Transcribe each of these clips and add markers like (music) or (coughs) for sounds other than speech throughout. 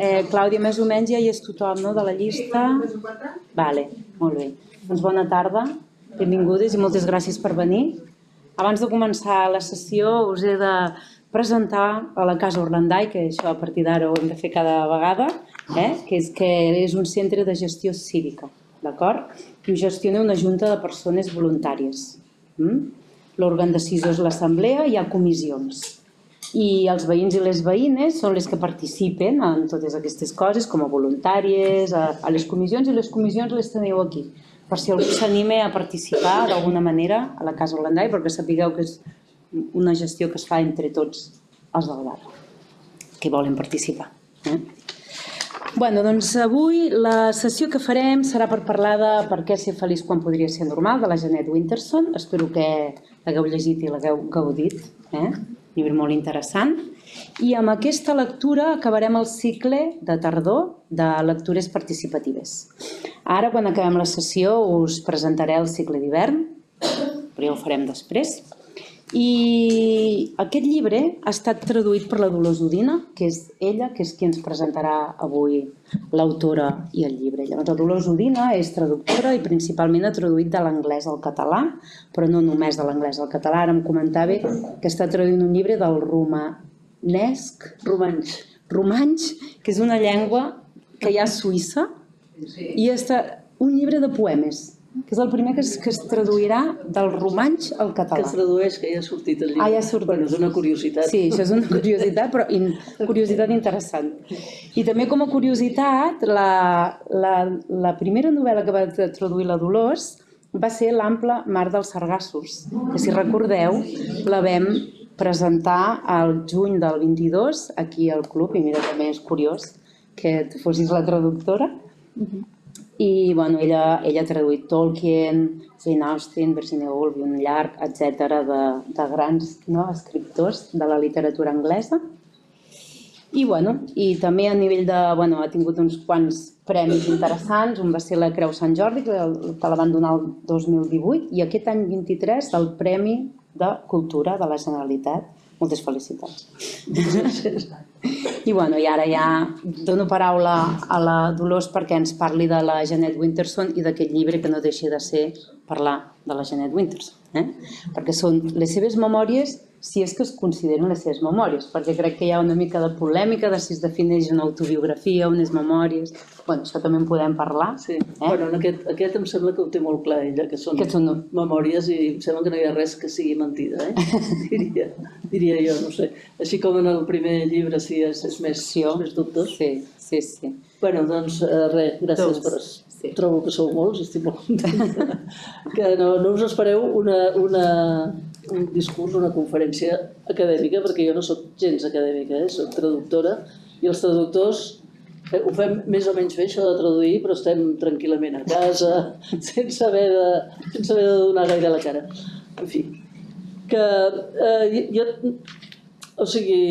Eh, Clàudia, més o menys ja hi és tothom, no?, de la llista. Vale, molt bé. Doncs bona tarda, benvingudes i moltes gràcies per venir. Abans de començar la sessió us he de presentar a la Casa Orlandai, que això a partir d'ara ho hem de fer cada vegada, eh? que, és, que és un centre de gestió cívica, d'acord? I ho gestiona una junta de persones voluntàries. Mm? L'òrgan decisor és l'assemblea, hi ha comissions i els veïns i les veïnes són les que participen en totes aquestes coses com a voluntàries, a, a les comissions i les comissions les teniu aquí per si algú s'anima a participar d'alguna manera a la Casa Orlandai perquè sapigueu que és una gestió que es fa entre tots els del bar que volen participar. Eh? Bueno, doncs avui la sessió que farem serà per parlar de per què ser feliç quan podria ser normal, de la Janet Winterson. Espero que l'hagueu llegit i l'hagueu gaudit. Eh? Llibre molt interessant. I amb aquesta lectura acabarem el cicle de tardor de lectures participatives. Ara, quan acabem la sessió, us presentaré el cicle d'hivern, però ja ho farem després. I aquest llibre ha estat traduït per la Dolors Udina, que és ella, que és qui ens presentarà avui l'autora i el llibre. Llavors, la Dolors Udina és traductora i principalment ha traduït de l'anglès al català, però no només de l'anglès al català. Ara em comentava que està traduint un llibre del romanesc, romanx, romanx, que és una llengua que hi ha a Suïssa, i està un llibre de poemes que és el primer que es, que es traduirà del romanx al català. Que es tradueix, que ja ha sortit el llibre. Ah, ja ha sortit. Bueno, és una curiositat. Sí, això és una (laughs) curiositat, però in, curiositat interessant. I també com a curiositat, la, la, la primera novel·la que va traduir la Dolors va ser l'ample Mar dels Sargassos, que si recordeu la vam presentar al juny del 22 aquí al club, i mira, també és curiós que fossis la traductora. Uh -huh i bueno, ella, ella ha traduït Tolkien, Jane Austen, Virginia Woolf i un llarg, etc de, de grans no, escriptors de la literatura anglesa. I, bueno, I també a nivell de... Bueno, ha tingut uns quants premis interessants. Un va ser la Creu Sant Jordi, que, que la van donar el 2018, i aquest any 23 el Premi de Cultura de la Generalitat moltes felicitats. (laughs) I, bueno, I ara ja dono paraula a la Dolors perquè ens parli de la Janet Winterson i d'aquest llibre que no deixi de ser parlar de la Janet Winterson. Eh? Perquè són les seves memòries si és que es consideren les seves memòries, perquè crec que hi ha una mica de polèmica de si es defineix una autobiografia, unes memòries... Bueno, això també en podem parlar. Sí, eh? bueno, en aquest, aquest em sembla que ho té molt clar ella, que són, que són memòries i em sembla que no hi ha res que sigui mentida, eh? (laughs) diria, diria jo, no sé. Així com en el primer llibre sí és, és més, sí, més dubtós. Sí, sí, sí. Bueno, doncs eh, res, gràcies doncs, per... Sí. Trobo que sou molts, estic molt contenta. (laughs) que no, no us espereu una, una, un discurs, una conferència acadèmica, perquè jo no sóc gens acadèmica, eh? sóc traductora, i els traductors ho fem més o menys bé, això de traduir, però estem tranquil·lament a casa, (laughs) sense haver de, sense haver de donar gaire la cara. En fi, que eh, jo, o sigui,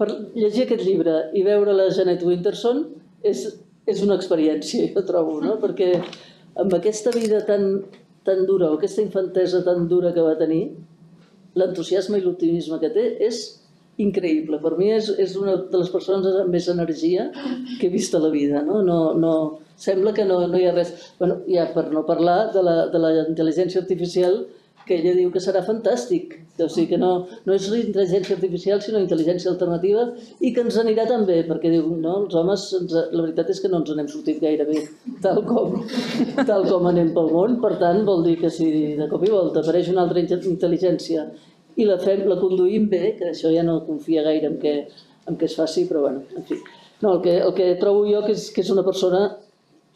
per llegir aquest llibre i veure la Janet Winterson és, és una experiència, jo trobo, no? perquè amb aquesta vida tan tan dura o aquesta infantesa tan dura que va tenir, l'entusiasme i l'optimisme que té és increïble. Per mi és, és una de les persones amb més energia que he vist a la vida. No? No, no, sembla que no, no hi ha res... Bueno, ja per no parlar de la, de la intel·ligència artificial que ella diu que serà fantàstic, o sigui que no, no és intel·ligència artificial sinó intel·ligència alternativa i que ens anirà tan bé, perquè diu, no, els homes, ens, la veritat és que no ens n'hem sortit gaire bé, tal com, tal com anem pel món, per tant vol dir que si de cop i volta apareix una altra intel·ligència i la, fem, la conduïm bé, que això ja no confia gaire en què, en què es faci, però bueno, en fi. No, el que, el que trobo jo que és, que és una persona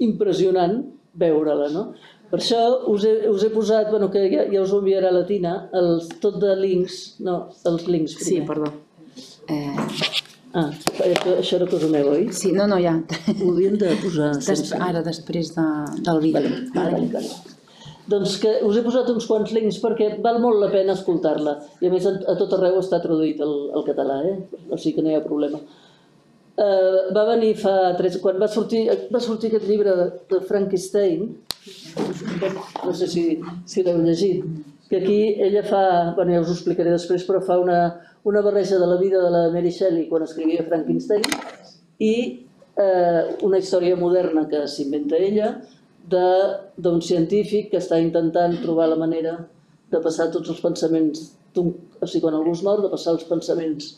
impressionant veure-la, no? Per això us he, us he posat, bueno, que ja, ja us ho enviarà la Tina, els, tot de links, no, els links primer. Sí, perdó. Eh... Ah, això, això era cosa meva, oi? Sí, no, no, ja. Ho havíem de posar. Des, sense... Ara, després de, del vídeo. Vale, vale, vale. vale. Doncs que us he posat uns quants links perquè val molt la pena escoltar-la. I a més a, tot arreu està traduït el, el català, eh? o sigui que no hi ha problema. Uh, va venir fa tres... Quan va sortir, va sortir aquest llibre de, de Frankenstein, no sé si, si l'heu llegit, que aquí ella fa, bueno ja us ho explicaré després, però fa una, una barreja de la vida de la Mary Shelley quan escrivia Frankenstein i eh, una història moderna que s'inventa ella d'un científic que està intentant trobar la manera de passar tots els pensaments d'un... O sigui, quan algú es mor, de passar els pensaments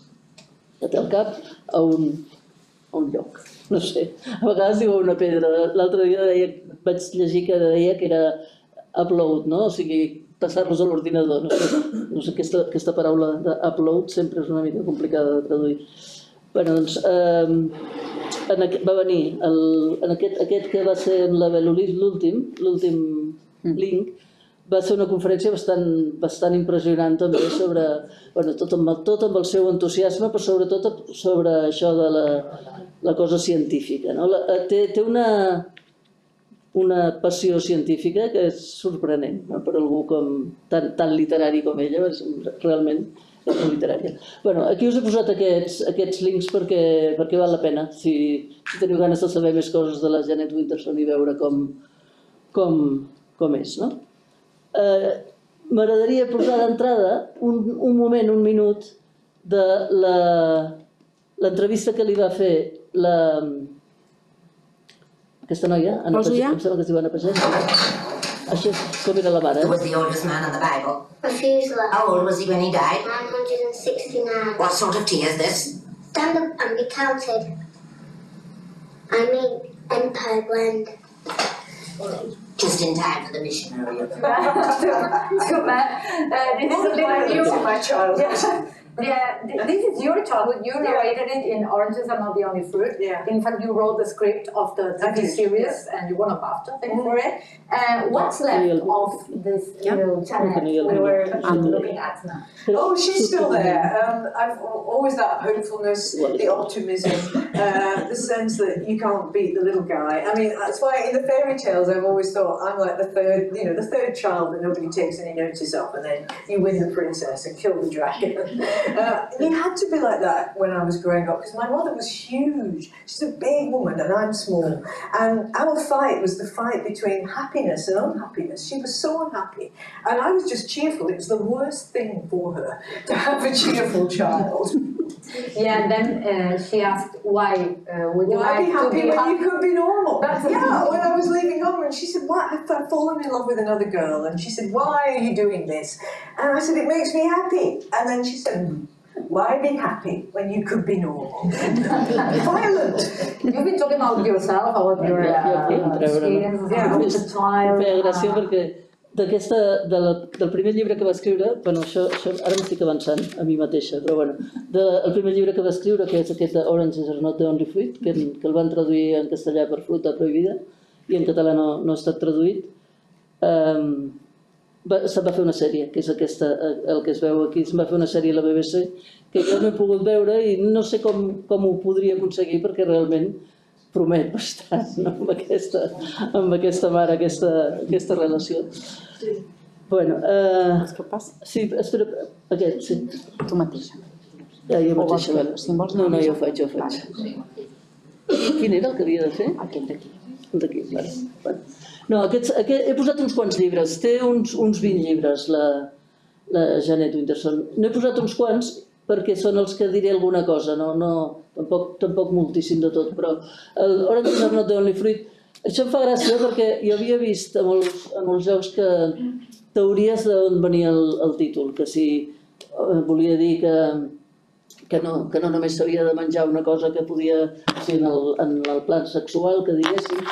que té al cap a un, a un lloc. No sé, a vegades diu una pedra. L'altre dia deia, vaig llegir que deia que era upload, no? O sigui, passar-los a l'ordinador. No sé, no sé aquesta, aquesta paraula d'upload sempre és una mica complicada de traduir. Bé, doncs, eh, en va venir el, en aquest, aquest que va ser en la Belolis l'últim, l'últim link, va ser una conferència bastant, bastant impressionant també sobre, bueno, tot amb, tot amb el seu entusiasme, però sobretot sobre això de la, la cosa científica. No? La, eh, té, té una, una passió científica que és sorprenent no? per algú com, tan, tan literari com ella, és realment (coughs) literària. Bueno, aquí us he posat aquests, aquests links perquè, perquè val la pena, si, si teniu ganes de saber més coses de la Janet Winterson i veure com, com, com és. No? Eh, M'agradaria posar d'entrada un, un moment, un minut, de la- l'entrevista que li va fer la, aquesta noia, Anna Pagès, em sembla que es diu Anna Pagès. Això és com era la mare. Who was the oldest man in the Bible? Methuselah, How old was he when he died? 969. What sort of tea is this? Stand up and be counted. I mean, Empire Blend. Just in time for the missionary. (laughs) too bad. Uh, this is like you, my child. Yeah, yeah. th- This is your childhood. You narrated it in Oranges Are Not the Only Fruit. Yeah. In fact, you wrote the script of the I TV did, series, and you won a BAFTA thing Mhm. for it. Uh, what's left of this little Janet we were looking at now? Oh, she's still there. Um, I've always that hopefulness, the optimism, uh, the sense that you can't beat the little guy. I mean, that's why in the fairy tales I've always thought I'm like the third, you know, the third child that nobody takes any notice of, and then you win the princess and kill the dragon. (laughs) Uh, it had to be like that when I was growing up because my mother was huge. She's a big woman and I'm small. And our fight was the fight between happiness and unhappiness. She was so unhappy. And I was just cheerful. It was the worst thing for her to have a cheerful child. Yeah, and then uh, she asked why uh, would you Why like be to happy be when happy? you could be normal? That's- yeah, when I was leaving home, and she said, "What? I've I've fallen in love with another girl." And she said, "Why are you doing this?" And I said, "It makes me happy." And then she said, "Why be happy when you could be normal?" (laughs) Violent. You've been talking about yourself, about your Yeah, yeah, uh, yeah. experiences Yeah. as a child. Em feia uh, perquè d'aquesta, de del primer llibre que va escriure, bueno, això, això ara m'estic avançant a mi mateixa, però bueno, de, el primer llibre que va escriure, que és aquest de Oranges are not the only fruit, que, que el van traduir en castellà per fruta prohibida, i en català no, no ha estat traduït, um, va, se'n va fer una sèrie, que és aquesta, eh, el que es veu aquí, se'n va fer una sèrie a la BBC, que jo no he pogut veure i no sé com, com ho podria aconseguir perquè realment promet bastant no? amb, aquesta, amb aquesta mare, aquesta, aquesta relació. Bueno, eh, Vols que ho passi? sí, espera, aquest, sí. Tu mateixa. Ja, jo vols mateixa. que- vale. si vols no, no, jo ho faig, jo ho faig. Quin era el que havia de fer? Aquest d'aquí. D'aquí, vale. Bueno. No, aquests, aquest, he posat uns quants llibres, té uns, uns 20 llibres la, la Janet Winterson. N'he posat uns quants perquè són els que diré alguna cosa, no, no, tampoc, tampoc moltíssim de tot, però el Orange is not the only fruit, això em fa gràcia perquè jo havia vist a molts, a molts llocs que teories d'on venia el, el títol, que si eh, volia dir que, que no, que no només s'havia de menjar una cosa que podia ser en el, en el plan sexual, que diguéssim,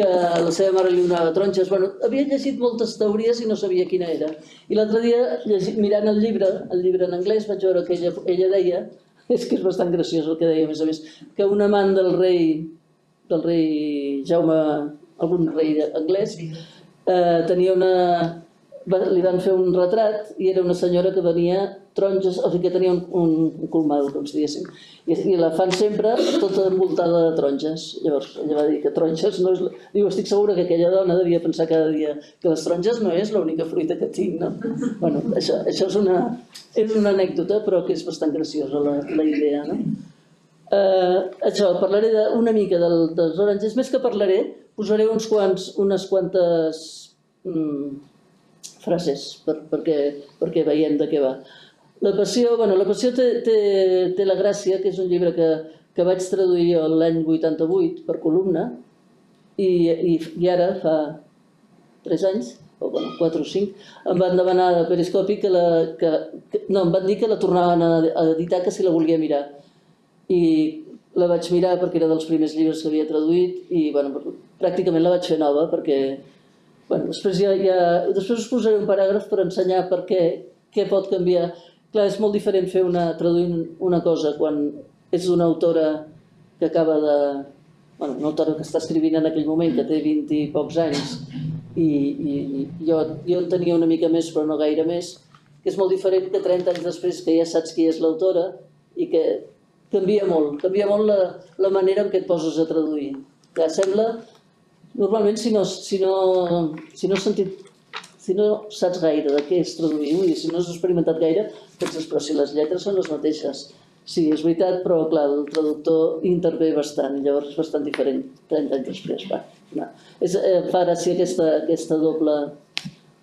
que la seva mare li donava taronges. Bueno, havia llegit moltes teories i no sabia quina era. I l'altre dia, llegit, mirant el llibre, el llibre en anglès, vaig veure que ella, ella deia, (laughs) és que és bastant graciós el que deia, a més a més, que un amant del rei, del rei Jaume, algun rei anglès, eh, tenia una... Va, li van fer un retrat i era una senyora que venia taronges, o sigui que tenia un, un, colmado, com si diguéssim, i, i la fan sempre tota envoltada de taronges. Llavors ella va dir que taronges no és... Diu, estic segura que aquella dona devia pensar cada dia que les taronges no és l'única fruita que tinc, no? Bueno, això, això és, una, és una anècdota, però que és bastant graciosa la, la idea, no? Eh, això, parlaré de, una mica del, dels oranges, més que parlaré, posaré uns quants, unes quantes mm, frases per, perquè, perquè veiem de què va. La passió, bueno, la passió té, té, té la gràcia, que és un llibre que, que vaig traduir l'any 88 per columna i, i, i ara fa 3 anys, o bueno, 4 o 5, em van demanar de Periscopi que la... Que, que, no, em van dir que la tornaven a, a editar, que si la volia mirar. I la vaig mirar perquè era dels primers llibres que havia traduït i bueno, pràcticament la vaig fer nova perquè bueno, després, ja, ja, després us posaré un paràgraf per ensenyar per què, què pot canviar. Clar, és molt diferent fer una, traduir una cosa quan és una autora que acaba de... Bueno, una autora que està escrivint en aquell moment, que té 20 i pocs anys, i, i, i jo, jo en tenia una mica més però no gaire més, que és molt diferent que 30 anys després que ja saps qui és l'autora i que canvia molt, canvia molt la, la manera en què et poses a traduir. Que sembla, normalment si no, si no, si no has sentit si no saps gaire de què és traduir, dir, si no has experimentat gaire, penses, però si les lletres són les mateixes. Sí, és veritat, però clar, el traductor intervé bastant, i llavors és bastant diferent 30 anys després. Va, no. és, eh, fa gràcia aquesta, aquesta, doble,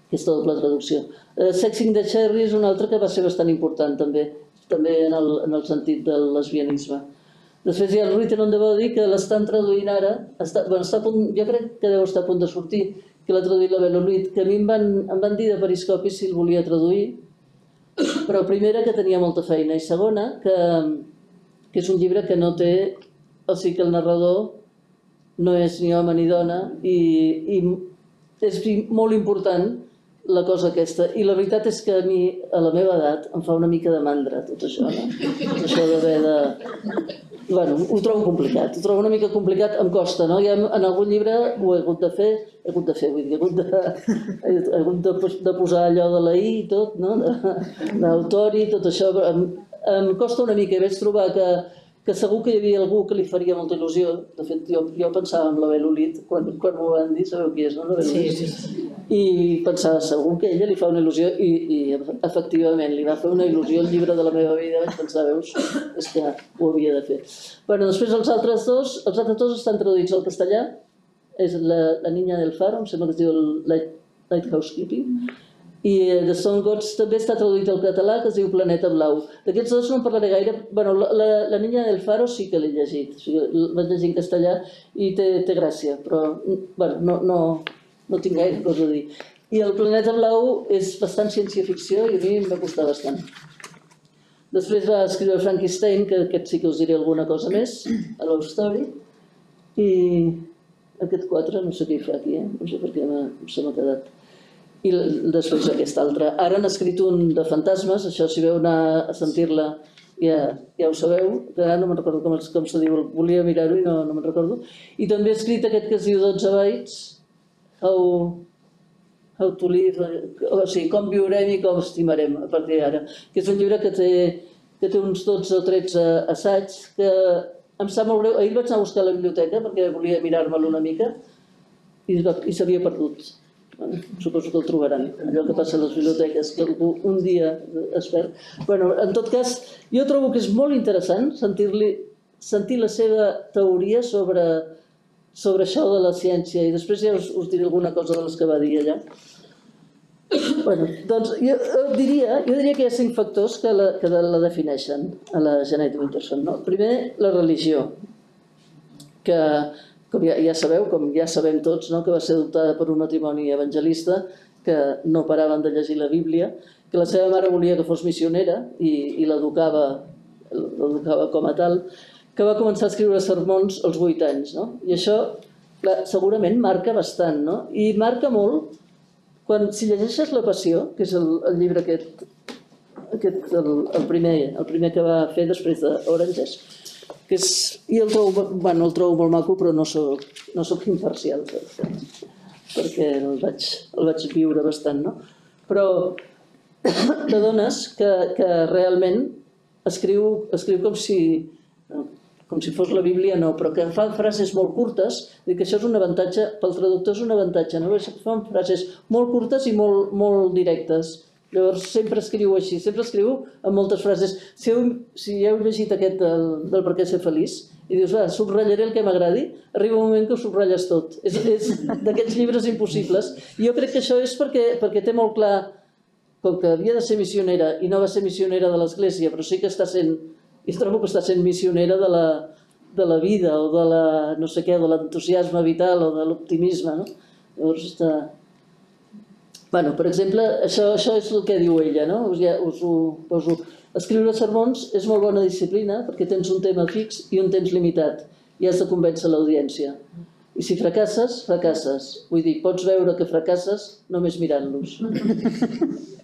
aquesta doble traducció. Eh, Sexing the Cherry és un altre que va ser bastant important també, també en el, en el sentit del lesbianisme. Després hi ha el Written on the Body, que l'estan traduint ara, està, bueno, està a punt, jo crec que deu estar a punt de sortir, que l'ha traduït la Belolit, que a mi em van, em van dir de Periscopi si el volia traduir, però primera que tenia molta feina i segona que, que és un llibre que no té, o sigui que el narrador no és ni home ni dona i, i és molt important la cosa aquesta. I la veritat és que a mi, a la meva edat, em fa una mica de mandra tot això, no? Tot això d'haver de... Bueno, ho trobo complicat, ho trobo una mica complicat, em costa, no? Ja en algun llibre ho he hagut de fer, he hagut de fer, vull dir, he hagut de, he hagut de, de posar allò de la I i tot, no? D'autor i tot això, em, em costa una mica i vaig trobar que que segur que hi havia algú que li faria molta il·lusió. De fet, jo, jo pensava en la Belolit quan, quan m'ho van dir, sabeu qui és, no? La Sí, sí, sí. I pensava, segur que a ella li fa una il·lusió i, i efectivament li va fer una il·lusió el llibre de la meva vida, vaig pensar, veus, és que ho havia de fer. Bueno, després els altres dos, els altres dos estan traduïts al castellà, és la, la Niña del Faro, em sembla que es diu el Light, Lighthouse Keeping, i The Stone Gods també està traduït al català, que es diu Planeta Blau. D'aquests dos no en parlaré gaire. Bueno, la, la, la Niña del Faro sí que l'he llegit, o sigui, el vaig llegir en castellà i té, té gràcia, però bueno, no, no, no tinc gaire cosa a dir. I el Planeta Blau és bastant ciència-ficció i a mi em va costar bastant. Després va escriure Frankenstein, que aquest sí que us diré alguna cosa més, a Love Story, i aquest quatre no sé què hi fa aquí, eh? no sé per què se m'ha quedat i després aquest altre. Ara han escrit un de fantasmes, això si veu anar a sentir-la ja, ja ho sabeu, que ara no me'n recordo com, com se diu, volia mirar-ho i no, no me'n recordo. I també ha escrit aquest que es diu 12 bytes, How, how to live, o sigui, com viurem i com estimarem a partir d'ara, que és un llibre que té, que té uns 12 o 13 assaigs, que em sap molt greu, ahir vaig anar a buscar la biblioteca perquè volia mirar-me'l una mica i, i s'havia perdut. Bueno, suposo que el trobaran, allò que passa a les biblioteques, que algú un dia es perd. Bueno, en tot cas, jo trobo que és molt interessant sentir-li sentir la seva teoria sobre, sobre això de la ciència i després ja us, us diré alguna cosa de les que va dir allà. Bueno, doncs jo diria, jo diria que hi ha cinc factors que la, que la defineixen a la Janet Winterson. No? Primer, la religió, que com ja, ja sabeu, com ja sabem tots, no, que va ser adoptada per un matrimoni evangelista que no paraven de llegir la Bíblia, que la seva mare volia que fos missionera i, i l'educava com a tal, que va començar a escriure sermons als 8 anys. No? I això clar, segurament marca bastant, no? i marca molt quan, si llegeixes La Passió, que és el, el llibre aquest, aquest el, el, primer, el primer que va fer després d'Oranges, que és, i el trobo, bueno, el trobo molt maco, però no soc, no soc imparcial, perquè el vaig, el vaig viure bastant, no? Però (coughs) t'adones que, que realment escriu, escriu com si com si fos la Bíblia, no, però que fa frases molt curtes, i que això és un avantatge, pel traductor és un avantatge, no? Perquè fan frases molt curtes i molt, molt directes. Llavors sempre escriu així, sempre escriu amb moltes frases. Si heu, si heu llegit aquest del, del Per què ser feliç i dius, va, subratllaré el que m'agradi, arriba un moment que ho subratlles tot. És, és d'aquests llibres impossibles. I jo crec que això és perquè, perquè té molt clar, com que havia de ser missionera i no va ser missionera de l'Església, però sí que està sent, i trobo que està sent missionera de la, de la vida o de la, no sé què, de l'entusiasme vital o de l'optimisme, no? Llavors està... Bueno, per exemple, això, això és el que diu ella, no? Us, ja, us ho poso. Escriure sermons és molt bona disciplina perquè tens un tema fix i un temps limitat i has de convèncer l'audiència. I si fracasses, fracasses. Vull dir, pots veure que fracasses només mirant-los.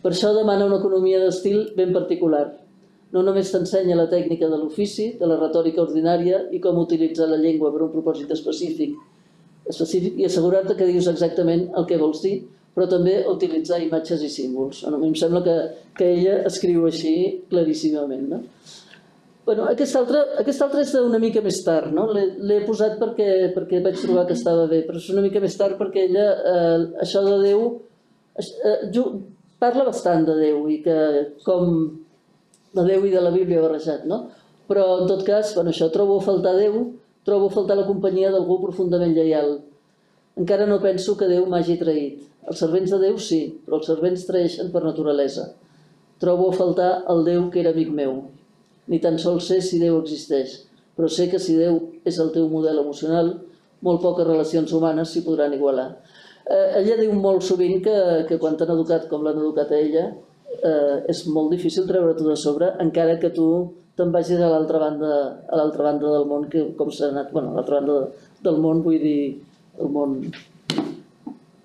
Per això demana una economia d'estil ben particular. No només t'ensenya la tècnica de l'ofici, de la retòrica ordinària i com utilitzar la llengua per un propòsit específic, específic i assegurar-te que dius exactament el que vols dir, però també utilitzar imatges i símbols. A mi em sembla que, que ella escriu així claríssimament. No? Bueno, aquest altre, aquest altre és una mica més tard, no? l'he posat perquè, perquè vaig trobar que estava bé, però és una mica més tard perquè ella, eh, això de Déu, eh, parla bastant de Déu i que com de Déu i de la Bíblia barrejat, no? Però, en tot cas, bueno, això, trobo a faltar Déu, trobo a faltar la companyia d'algú profundament lleial. Encara no penso que Déu m'hagi traït. Els servents de Déu sí, però els servents traeixen per naturalesa. Trobo a faltar el Déu que era amic meu. Ni tan sols sé si Déu existeix, però sé que si Déu és el teu model emocional, molt poques relacions humanes s'hi podran igualar. Eh, ella diu molt sovint que, que quan t'han educat com l'han educat a ella, eh, és molt difícil treure-t'ho de sobre, encara que tu te'n vagis a l'altra banda, a l'altra banda del món, que com s'ha anat, bueno, a l'altra banda del món, vull dir, el món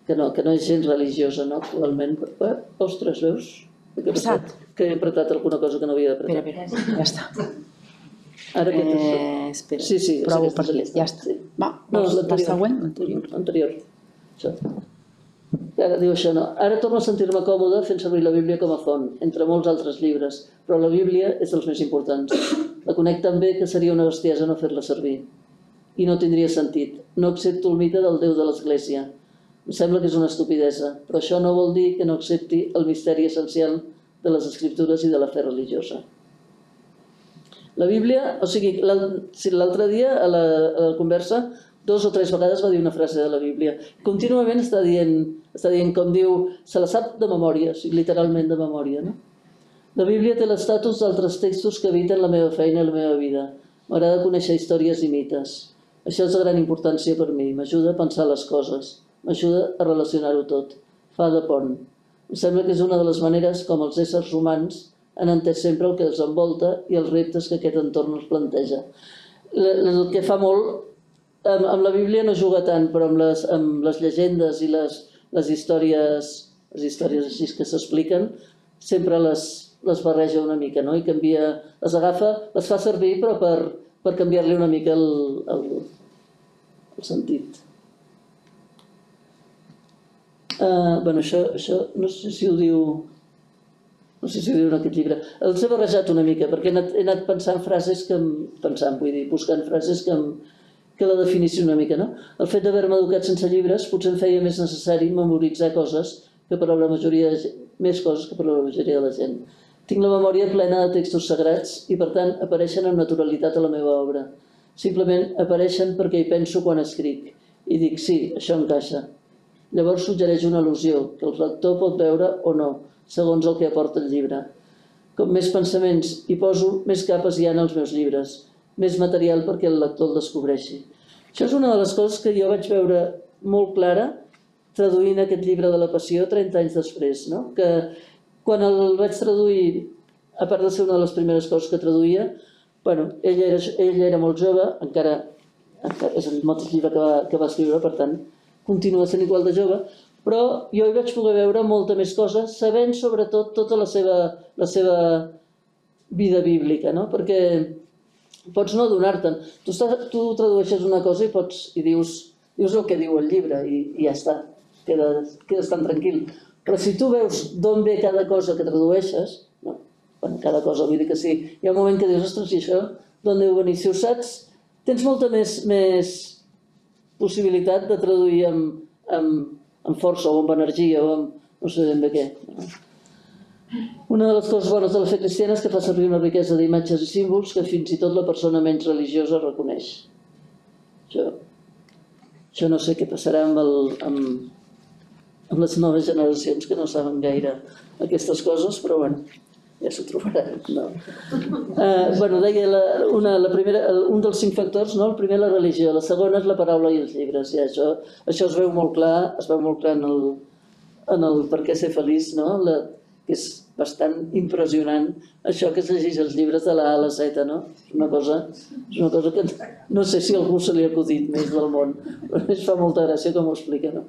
que no, que no és gens religiosa, no, actualment. Eh, ostres, veus? Que he, apretat, que he apretat alguna cosa que no havia d'apretar. Espera, espera, ja està. Ara que eh, espera, sí, sí, provo per aquí, ja està. Va, no, la següent? Anterior. Anterior. Això. Ara diu això, no. Ara torno a sentir-me còmode fent servir la Bíblia com a font, entre molts altres llibres, però la Bíblia és dels més importants. La conec tan bé que seria una bestiesa no fer-la servir. I no tindria sentit. No accepto el mite del Déu de l'Església. Em sembla que és una estupidesa, però això no vol dir que no accepti el misteri essencial de les escriptures i de la fe religiosa. La Bíblia, o sigui, l'altre dia a la, a la conversa dos o tres vegades va dir una frase de la Bíblia. Contínuament està dient, està dient com diu, se la sap de memòria, o sigui, literalment de memòria. No? La Bíblia té l'estatus d'altres textos que eviten la meva feina i la meva vida. M'agrada conèixer històries i mites. Això és de gran importància per mi. M'ajuda a pensar les coses. M'ajuda a relacionar-ho tot. Fa de pont. Em sembla que és una de les maneres com els éssers humans han entès sempre el que els envolta i els reptes que aquest entorn els planteja. El que fa molt amb, amb la Bíblia no juga tant, però amb les, amb les llegendes i les, les històries les històries així que s'expliquen, sempre les, les barreja una mica, no? I canvia, les agafa, les fa servir, però per, per canviar-li una mica el, el, el sentit. Uh, bueno, això, això no sé si ho diu no sé si ho diu en aquest llibre. Els he barrejat una mica, perquè he anat, he anat pensant frases que em... pensant, vull dir, buscant frases que em, que la definissi una mica. No? El fet d'haver-me educat sense llibres potser em feia més necessari memoritzar coses que per a la majoria de gent, més coses que per a la majoria de la gent. Tinc la memòria plena de textos sagrats i, per tant, apareixen amb naturalitat a la meva obra. Simplement apareixen perquè hi penso quan escric i dic, sí, això encaixa. Llavors suggereix una al·lusió que el lector pot veure o no, segons el que aporta el llibre. Com més pensaments hi poso, més capes hi ha en els meus llibres més material perquè el lector el descobreixi. Això és una de les coses que jo vaig veure molt clara traduint aquest llibre de la Passió 30 anys després, no? que quan el vaig traduir, a part de ser una de les primeres coses que traduïa, bueno, ell, era, ell era molt jove, encara, encara és el mateix llibre que va, que va escriure, per tant, continua sent igual de jove, però jo hi vaig poder veure molta més coses, sabent sobretot tota la seva, la seva vida bíblica, no? perquè pots no adonar-te'n. Tu, tu tradueixes una cosa i pots i dius, dius el que diu el llibre i, i ja està, quedes, quedes tan tranquil. Però si tu veus d'on ve cada cosa que tradueixes, no, bueno, cada cosa, vull dir que sí, hi ha un moment que dius, ostres, i això, d'on deu venir? Si ho saps, tens molta més, més possibilitat de traduir amb, amb, amb força o amb energia o amb no sé ben bé què. Una de les coses bones de la fe cristiana és que fa servir una riquesa d'imatges i símbols que fins i tot la persona menys religiosa reconeix. Jo, jo no sé què passarà amb, el, amb, amb les noves generacions que no saben gaire aquestes coses, però bueno, ja s'ho trobaran. No. Uh, bueno, deia la, una, la primera, un dels cinc factors, no? el primer la religió, la segona és la paraula i els llibres. I això, això es veu molt clar, es veu molt clar en el, en el per què ser feliç, no? la, que és bastant impressionant això que es llegeix els llibres de la A a la Z, no? És una cosa, és una cosa que no sé si algú se li ha acudit més del món, (laughs) però ens fa molta gràcia com ho explica, no?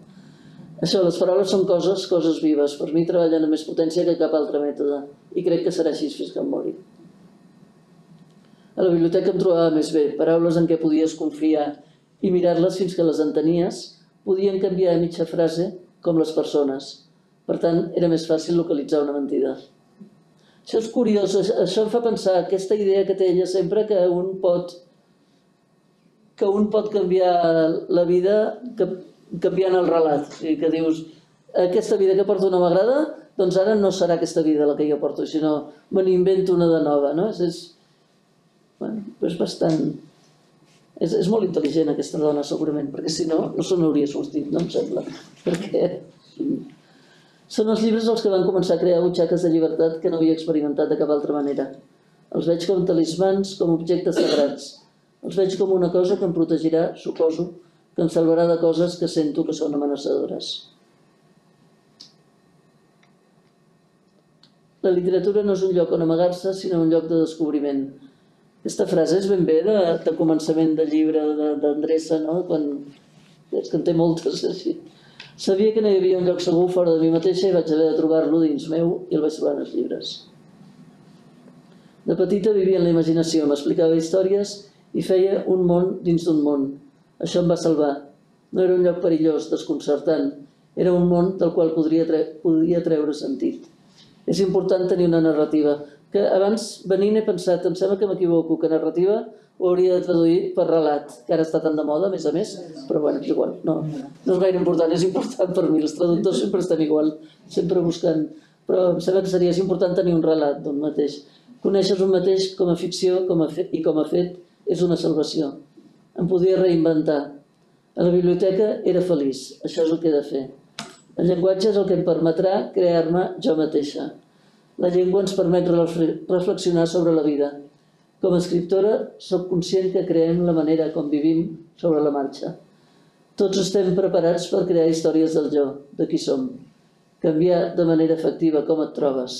Això, les paraules són coses, coses vives. Per mi treballen amb més potència que cap altre mètode i crec que serà així fins que em mori. A la biblioteca em trobava més bé, paraules en què podies confiar i mirar-les fins que les entenies podien canviar a mitja frase com les persones. Per tant, era més fàcil localitzar una mentida. Això és curiós, això em fa pensar aquesta idea que té ella sempre que un pot que un pot canviar la vida que canviant el relat. O sigui, que dius, aquesta vida que porto no m'agrada, doncs ara no serà aquesta vida la que jo porto, sinó me n'invento una de nova. No? És, és, bueno, és bastant... És, és molt intel·ligent aquesta dona, segurament, perquè si no, no se n'hauria sortit, no em sembla. (laughs) Perquè són els llibres els que van començar a crear butxaques de llibertat que no havia experimentat de cap altra manera. Els veig com talismans, com objectes sagrats. Els veig com una cosa que em protegirà, suposo, que em salvarà de coses que sento que són amenaçadores. La literatura no és un lloc on amagar-se, sinó un lloc de descobriment. Aquesta frase és ben bé de, de començament de llibre d'endreça, no? Quan, és que en té moltes així. Sabia que no hi havia un lloc segur fora de mi mateixa i vaig haver de trobar-lo dins meu i el vaig trobar en els llibres. De petita vivia en la imaginació, m'explicava històries i feia un món dins d'un món. Això em va salvar. No era un lloc perillós, desconcertant. Era un món del qual podria, tre podia treure sentit. És important tenir una narrativa. Que abans venint he pensat, em sembla que m'equivoco, que narrativa ho hauria de traduir per relat, que ara està tan de moda, a més a més, però bueno, és igual, no, no és gaire important, és important per mi, els traductors sempre estan igual, sempre buscant, però em sembla que seria important tenir un relat d'un mateix. Coneixes un mateix com a ficció com a fet, i com a fet és una salvació em podia reinventar. A la biblioteca era feliç, això és el que he de fer. El llenguatge és el que em permetrà crear-me jo mateixa. La llengua ens permet reflexionar sobre la vida. Com a escriptora, sóc conscient que creem la manera com vivim sobre la marxa. Tots estem preparats per crear històries del jo, de qui som. Canviar de manera efectiva com et trobes.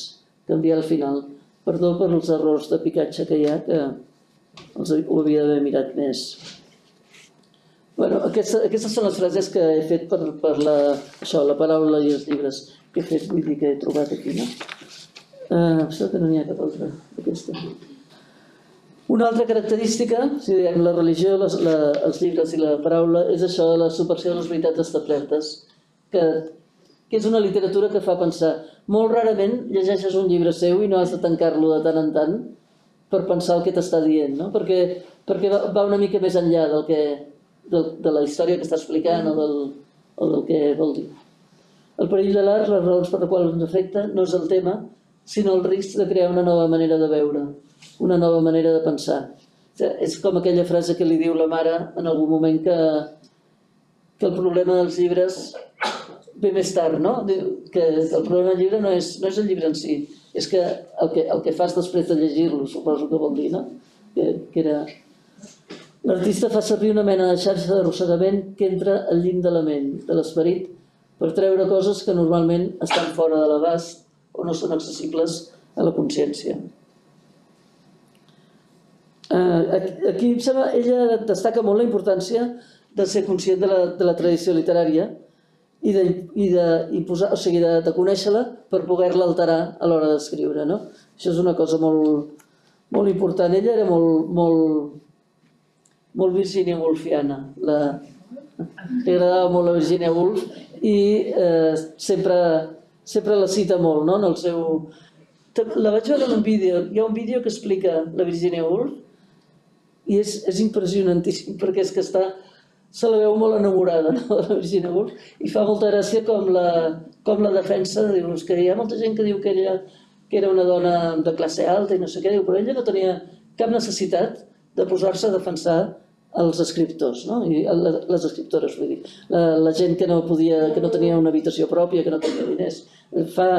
Canviar al final. Perdó per els errors de picatge que hi ha, que els ho havia d'haver mirat més. Bueno, aquesta, aquestes són les frases que he fet per, per la, això, la paraula i els llibres que he fet, vull dir que he trobat aquí, no? Uh, em que no n'hi ha cap altra d'aquesta. Una altra característica, si diem la religió, les, la, els llibres i la paraula, és això de la superació de les veritats establertes, que, que és una literatura que fa pensar. Molt rarament llegeixes un llibre seu i no has de tancar-lo de tant en tant per pensar el que t'està dient, no? perquè, perquè va una mica més enllà del que, de, de la història que està explicant o del, o del que vol dir. El perill de l'art, les raons per les quals ens afecta, no és el tema, sinó el risc de crear una nova manera de veure, una nova manera de pensar. És com aquella frase que li diu la mare en algun moment que, que el problema dels llibres ve més tard, no? Que el problema del llibre no és, no és el llibre en si, és que el que, el que fas després de llegir-lo, suposo que vol dir, no? Que, que era L'artista fa servir una mena de xarxa d'arrossegament que entra al llim de la ment, de l'esperit, per treure coses que normalment estan fora de l'abast o no són accessibles a la consciència. Eh, aquí em sembla, ella destaca molt la importància de ser conscient de la, de la tradició literària i de, i de, i posar, o sigui, de, de conèixer-la per poder-la alterar a l'hora d'escriure. No? Això és una cosa molt, molt important. Ella era molt, molt, molt Virginia Woolfiana. La... Li agradava molt la Virginia Woolf i eh, sempre, sempre la cita molt no? en el seu... La vaig veure en un vídeo, hi ha un vídeo que explica la Virginia Woolf i és, és impressionantíssim perquè és que està, se la veu molt enamorada no? de la Virginia Woolf i fa molta gràcia com la, com la defensa, dius que hi ha molta gent que diu que ella que era una dona de classe alta i no sé què, diu, però ella no tenia cap necessitat de posar-se a defensar els escriptors, no? I les escriptores, vull dir, la, la gent que no podia, que no tenia una habitació pròpia, que no tenia diners. Fa,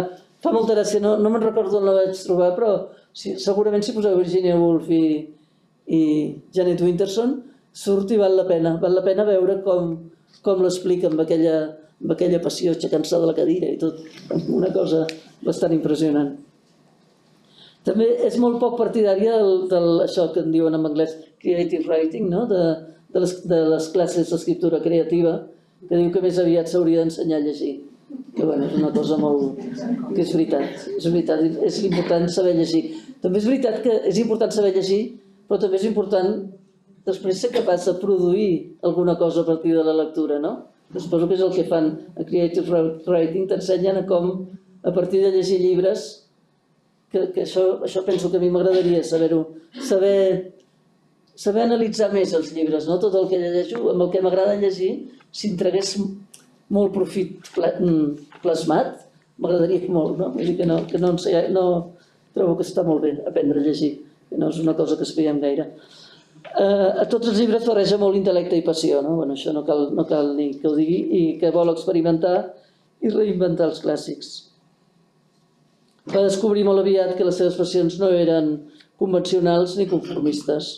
fa molta gràcia, no, no me'n recordo on la vaig trobar, però sí, segurament si poseu Virginia Woolf i, i Janet Winterson, surt i val la pena. Val la pena veure com, com l'explica amb aquella, amb aquella passió, aixecant-se de la cadira i tot. Una cosa bastant impressionant. També és molt poc partidària del, del, això que en diuen en anglès creative writing, no? de, de, les, de les classes d'escriptura creativa, que diu que més aviat s'hauria d'ensenyar a llegir. Que bueno, és una cosa molt... que és veritat, és veritat, és important saber llegir. També és veritat que és important saber llegir, però també és important després ser capaç de produir alguna cosa a partir de la lectura, no? Suposo que és el que fan a Creative Writing, t'ensenyen a com, a partir de llegir llibres, que, que això, això penso que a mi m'agradaria saber-ho, saber, saber analitzar més els llibres, no? tot el que llegeixo, amb el que m'agrada llegir, si en tragués molt profit mm, plasmat, m'agradaria molt, no? Vull dir que no, que no, sé, no trobo que està molt bé aprendre a llegir, que no és una cosa que sapiguem gaire. Uh, a tots els llibres barreja molt intel·lecte i passió, no? Bueno, això no cal, no cal ni que ho digui, i que vol experimentar i reinventar els clàssics va descobrir molt aviat que les seves passions no eren convencionals ni conformistes.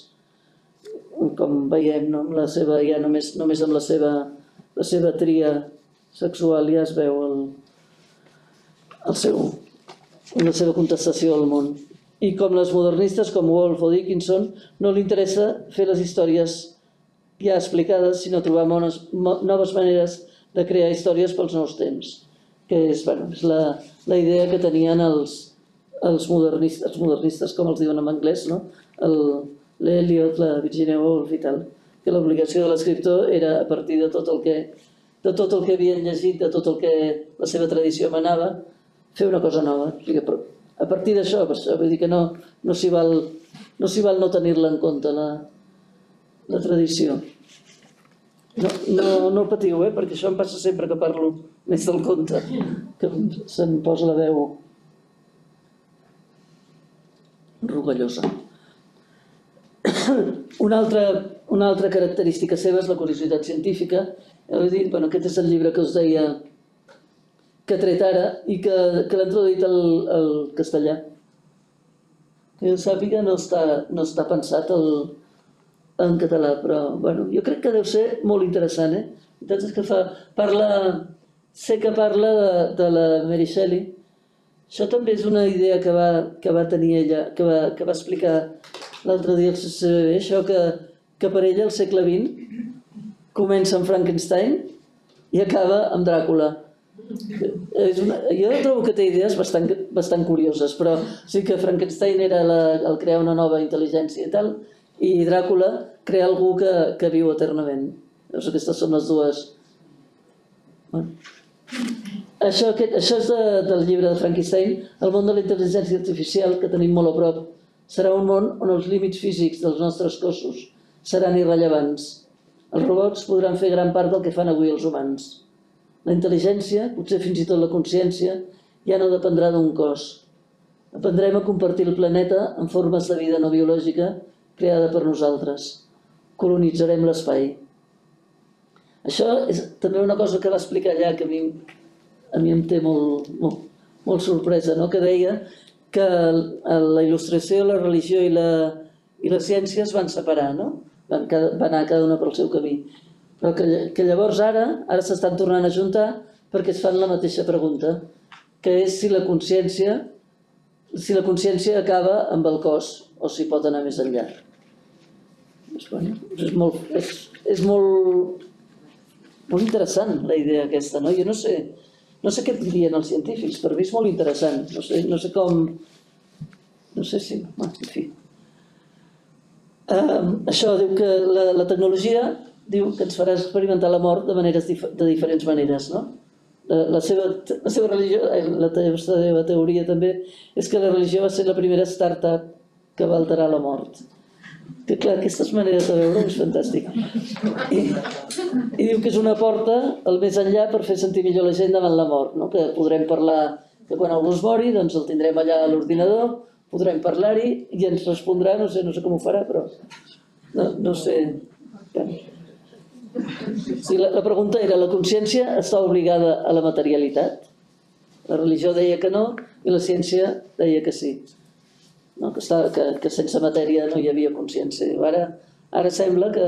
Com veiem, no? la seva, ja només, només amb la seva, la seva tria sexual ja es veu el, el seu, la seva contestació al món. I com les modernistes com Wolf o Dickinson, no li interessa fer les històries ja explicades, sinó trobar mones, noves maneres de crear històries pels nous temps, que és, bueno, és la, la idea que tenien els, els modernistes, els modernistes com els diuen en anglès, no? l'Eliot, la Virginia Woolf i tal, que l'obligació de l'escriptor era a partir de tot el que de tot el que havien llegit, de tot el que la seva tradició manava, fer una cosa nova. O sigui, a partir d'això, això, vull dir que no, no s'hi val, no, val no tenir-la en compte, la, la tradició. No, no, no patiu, eh? perquè això em passa sempre que parlo més del compte, que se'm posa la veu rogallosa. Una altra, una altra característica seva és la curiositat científica. Heu dit, bueno, aquest és el llibre que us deia que ha tret ara i que, que l'han traduït al, al castellà. Que jo sàpiga no està, no està pensat el, en català, però bueno, jo crec que deu ser molt interessant, eh? veritat és que fa, parla, sé que parla de, de la Mary Shelley. Això també és una idea que va, que va tenir ella, que va, que va explicar l'altre dia al CCBB, això que, que per ella al segle XX comença amb Frankenstein i acaba amb Dràcula. És una, jo trobo que té idees bastant, bastant curioses, però sí que Frankenstein era la, el crear una nova intel·ligència i tal, i Dràcula crea algú que, que viu eternament. Llavors aquestes són les dues. Bueno. Això, aquest, això és de, del llibre de Frankenstein, el món de la intel·ligència artificial que tenim molt a prop. Serà un món on els límits físics dels nostres cossos seran irrellevants. Els robots podran fer gran part del que fan avui els humans. La intel·ligència, potser fins i tot la consciència, ja no dependrà d'un cos. Aprendrem a compartir el planeta en formes de vida no biològica creada per nosaltres. Colonitzarem l'espai. Això és també una cosa que va explicar allà que a mi, a mi em té molt, molt, molt sorpresa, no? que deia que la il·lustració, la religió i la, i la ciència es van separar, no? van, van anar cada una pel seu camí. Però que, que llavors ara, ara s'estan tornant a juntar perquè es fan la mateixa pregunta, que és si la consciència si la consciència acaba amb el cos o si pot anar més enllà. És, bueno, és, molt, és, és molt, molt interessant la idea aquesta, no? Jo no sé, no sé què dirien els científics, per mi és molt interessant. No sé, no sé com... No sé si... Bueno, en fi. Um, això diu que la, la tecnologia diu que ens farà experimentar la mort de, maneres dif de diferents maneres, no? La, la, seva, la seva religió, eh, la teva teoria també, és que la religió va ser la primera startup que va alterar la mort. Clar, aquestes maneres de veure és fantàstic. I, I diu que és una porta al més enllà per fer sentir millor la gent davant la mort, no? que podrem parlar, que quan algú es mori doncs el tindrem allà a l'ordinador, podrem parlar-hi i ens respondrà, no sé, no sé com ho farà, però no, no sé. Sí, la, la pregunta era, la consciència està obligada a la materialitat? La religió deia que no i la ciència deia que sí. No? Que, estava, que, que sense matèria no hi havia consciència. Ara, ara sembla que,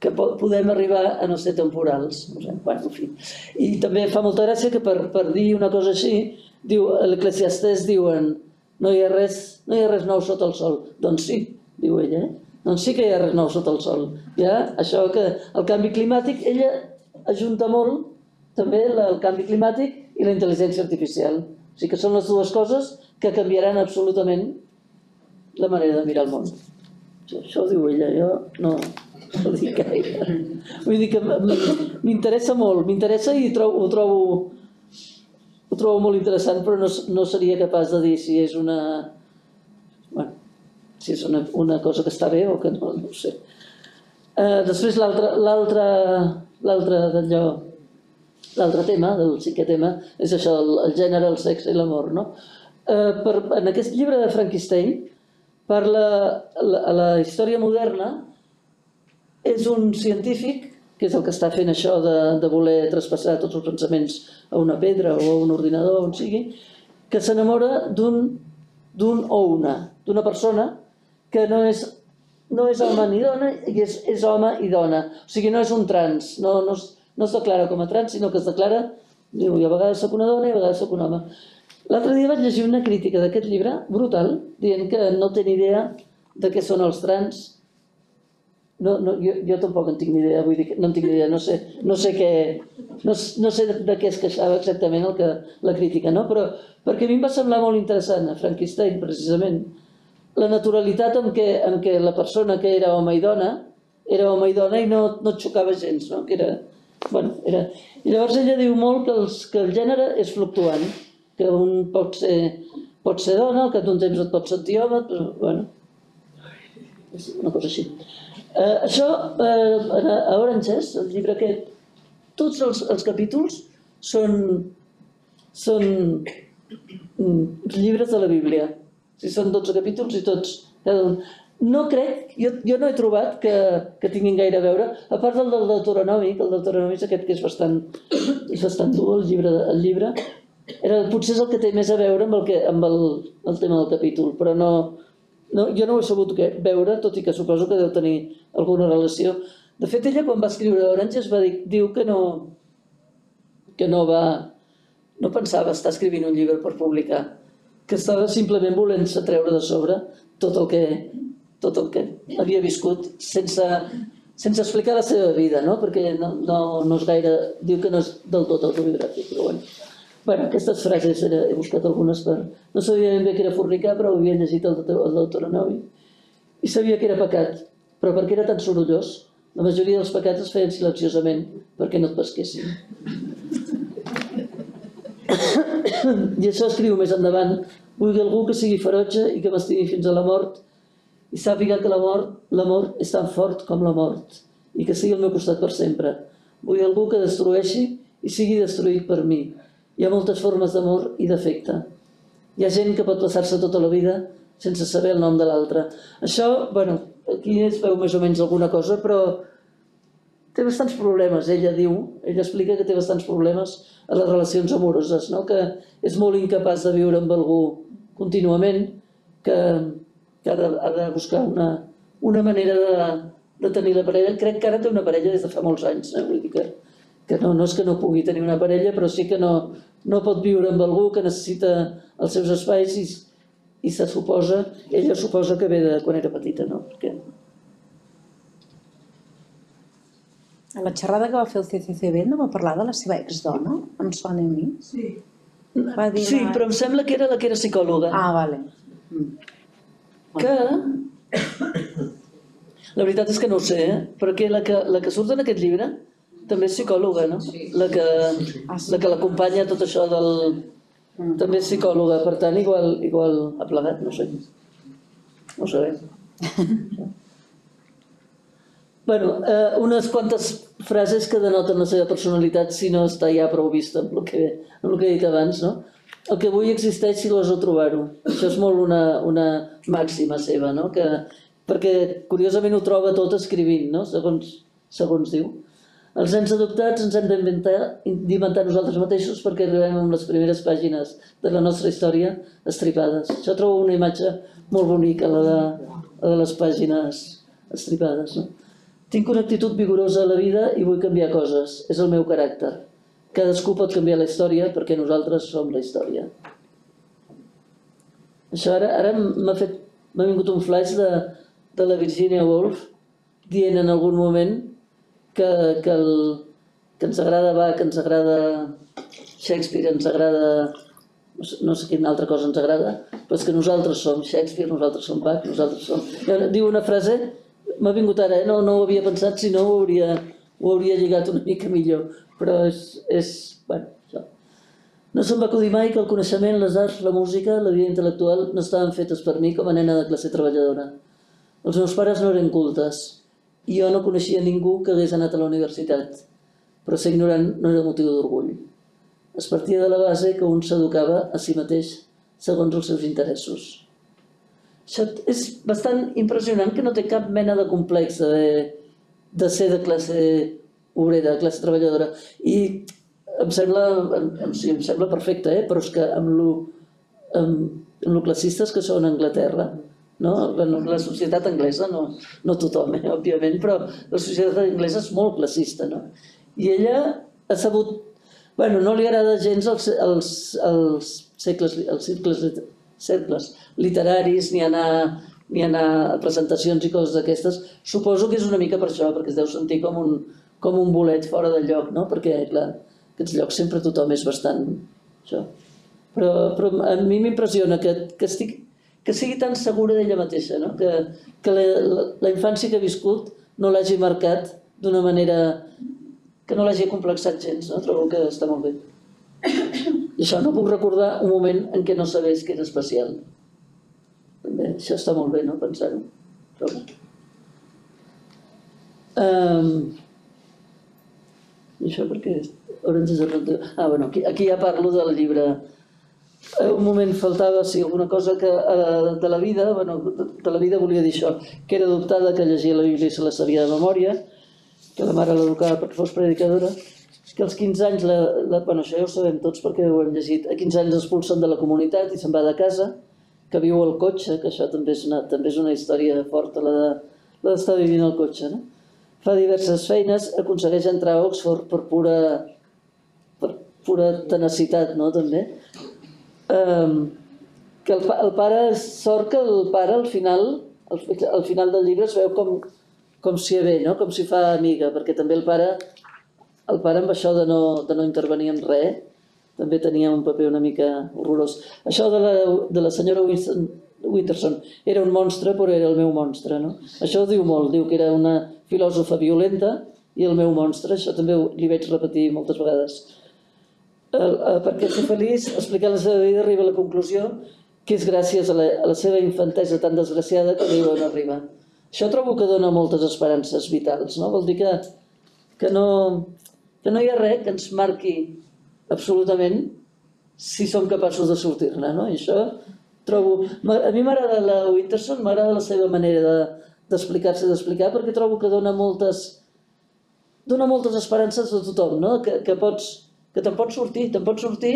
que po- podem arribar a no ser temporals. No sé, bueno, en fi. I també fa molta gràcia que per, per dir una cosa així, diu, a l'Eclesiastés diuen no hi, ha res, no hi ha res nou sota el sol. Doncs sí, diu ella, eh? Doncs sí que hi ha res nou sota el sol. Ha això que el canvi climàtic, ella ajunta molt també el canvi climàtic i la intel·ligència artificial. O sigui que són les dues coses que canviaran absolutament la manera de mirar el món. Això, això ho diu ella, jo no, no dic gaire. Vull dir que m'interessa molt, m'interessa i trobo, ho trobo ho trobo molt interessant, però no, no seria capaç de dir si és una... Bueno, si és una, una cosa que està bé o que no, no ho sé. Uh, després l'altre d'allò l'altre tema, del cinquè tema, és això, el, el gènere, el sexe i l'amor, no? Eh, per, en aquest llibre de Frankenstein parla la, la història moderna és un científic que és el que està fent això de, de voler traspassar tots els pensaments a una pedra o a un ordinador, on sigui, que s'enamora d'un d'un o una, d'una persona que no és, no és home ni dona, i és, és home i dona. O sigui, no és un trans, no, no, es, no es declara com a trans, sinó que es declara, diu, i a vegades sóc una dona i a vegades sóc un home. L'altre dia vaig llegir una crítica d'aquest llibre, brutal, dient que no té ni idea de què són els trans. No, no, jo, jo tampoc en tinc ni idea, vull dir que no en tinc ni idea, no sé, no sé què, no, no sé de, de què es queixava exactament el que, la crítica, no? Però perquè a mi em va semblar molt interessant a Frankenstein, precisament, la naturalitat en què, en què la persona que era home i dona era home i dona i no, no et xocava gens, no? Que era, bueno, era... I llavors ella diu molt que, els, que el gènere és fluctuant, que un pot ser, pot ser dona, al d'un temps et pot sentir home, però, bueno, és una cosa així. Eh, això, eh, a Oranges, el llibre aquest, tots els, els capítols són, són mm, llibres de la Bíblia. O sigui, són 12 capítols i tots, un. No crec, jo, jo no he trobat que, que tinguin gaire a veure, a part del del Deuteronomi, que el Deuteronomi és aquest que és bastant, és bastant dur, el llibre, el llibre, era, potser és el que té més a veure amb el, que, amb el, el tema del capítol, però no, no, jo no ho he sabut que veure, tot i que suposo que deu tenir alguna relació. De fet, ella quan va escriure Orange es va dir, diu que no, que no va, no pensava estar escrivint un llibre per publicar, que estava simplement volent-se treure de sobre tot el que, tot el que havia viscut sense, sense explicar la seva vida, no? perquè no, no, no és gaire, diu que no és del tot autobiogràfic, però bueno. Bueno, aquestes frases era, he buscat algunes per... No sabia ben bé que era fornicar, però havia llegit el, el Deuteronomi i sabia que era pecat, però perquè era tan sorollós, la majoria dels pecats es feien silenciosament perquè no et pesquessin. I això escriu més endavant. Vull algú que sigui ferotge i que m'estimi fins a la mort i sàpiga que l'amor és tan fort com la mort i que sigui al meu costat per sempre. Vull algú que destrueixi i sigui destruït per mi. Hi ha moltes formes d'amor i d'afecte. Hi ha gent que pot passar-se tota la vida sense saber el nom de l'altre. Això, bueno, aquí es veu més o menys alguna cosa, però té bastants problemes, ella diu, ella explica que té bastants problemes a les relacions amoroses, no? que és molt incapaç de viure amb algú contínuament, que, que ha, de, ha de buscar una, una manera de, de tenir la parella. Crec que ara té una parella des de fa molts anys, eh? vull dir que, que no, no és que no pugui tenir una parella, però sí que no, no pot viure amb algú que necessita els seus espais i, i se suposa, ella suposa que ve de quan era petita, no? Perquè A la xerrada que va fer el CCCB no va parlar de la seva exdona, em sona a mi? Sí. Va dir Sí, una- però em sembla que era la que era psicòloga. Ah, vale. Que... La veritat és que no ho sé, eh? perquè la que, la que surt en aquest llibre també és psicòloga, no? La que, la que l'acompanya tot això del... També és psicòloga, per tant, igual, igual ha plegat, no sé. No ho sabem. bueno, eh, unes quantes frases que denoten la seva personalitat si no està ja prou vista amb el que, amb el que he dit abans, no? El que avui existeix si l'os o trobar-ho. Això és molt una, una màxima seva, no? Que, perquè curiosament ho troba tot escrivint, no? segons, segons diu. Els nens adoptats ens hem d'inventar nosaltres mateixos perquè arribem amb les primeres pàgines de la nostra història estripades. Això trobo una imatge molt bonica, la de, la de les pàgines estripades. No? Tinc una actitud vigorosa a la vida i vull canviar coses. És el meu caràcter. Cadascú pot canviar la història perquè nosaltres som la història. Això ara, ara m'ha fet, m'ha vingut un flash de, de la Virginia Woolf dient en algun moment que, que, el, que ens agrada Bach, que ens agrada Shakespeare, ens agrada no sé, quina altra cosa ens agrada, però és que nosaltres som Shakespeare, nosaltres som Bach, nosaltres som... Diu una frase, m'ha vingut ara, eh? no, no ho havia pensat, si no ho hauria, ho hauria lligat una mica millor, però és, és bueno, això. No se'm va acudir mai que el coneixement, les arts, la música, la vida intel·lectual no estaven fetes per mi com a nena de classe treballadora. Els meus pares no eren cultes jo no coneixia ningú que hagués anat a la universitat, però ser ignorant no era motiu d'orgull. Es partia de la base que un s'educava a si mateix segons els seus interessos. Això és bastant impressionant que no té cap mena de complex de, de ser de classe obrera, de classe treballadora. I em sembla, em, em, sí, em sembla perfecte, eh? però és que amb lo, amb, amb lo classistes que són a Anglaterra, no? Bueno, la societat anglesa, no, no tothom, eh? òbviament, però la societat anglesa és molt classista. No? I ella ha sabut... Bueno, no li agrada gens els, els, els, segles, els cercles, cercles literaris, ni anar, ni anar a presentacions i coses d'aquestes. Suposo que és una mica per això, perquè es deu sentir com un, com un bolet fora del lloc, no? perquè, clar, aquests llocs sempre tothom és bastant... Això. Però, però a mi m'impressiona que, que, estic, que sigui tan segura d'ella mateixa, no? que, que la, la, la infància que ha viscut no l'hagi marcat d'una manera que no l'hagi complexat gens, no? trobo que està molt bé. I això no puc recordar un moment en què no sabés que era especial. També, això està molt bé, no?, pensar-ho. Trobo. Um, i això perquè. Ah, bueno, aquí, aquí ja parlo del llibre. Eh, Un moment faltava, sí, alguna cosa que, eh, de la vida, bueno, de, de la vida volia dir això, que era adoptada, que llegia la Bíblia i se la sabia de memòria, que la mare l'educava perquè fos predicadora, que als 15 anys, la, la, bueno, això ja ho sabem tots perquè ho hem llegit, a 15 anys expulsen de la comunitat i se'n va de casa, que viu al cotxe, que això també és una, també és una història forta, la de d'estar vivint al cotxe, no? Fa diverses feines, aconsegueix entrar a Oxford per pura, per pura tenacitat, no?, també. Um, que el, el pare, sort que el pare al final, al, al final del llibre es veu com, com si ve, no? com si fa amiga, perquè també el pare, el pare amb això de no, de no intervenir en res, també tenia un paper una mica horrorós. Això de la, de la senyora Winston, Winterson era un monstre, però era el meu monstre. No? Això diu molt, diu que era una filòsofa violenta i el meu monstre, això també li vaig repetir moltes vegades. Eh, perquè ser feliç, explicar la seva vida, arriba a la conclusió que és gràcies a la, a la seva infantesa tan desgraciada que arriba on arriba. Això trobo que dona moltes esperances vitals, no? Vol dir que, que, no, que no hi ha res que ens marqui absolutament si som capaços de sortir-ne, no? I això trobo... A mi m'agrada la Winterson, m'agrada la seva manera de d'explicar-se i d'explicar, perquè trobo que dona moltes, dona moltes esperances a tothom, no? que, que, pots, que te'n pots sortir, te'n pots sortir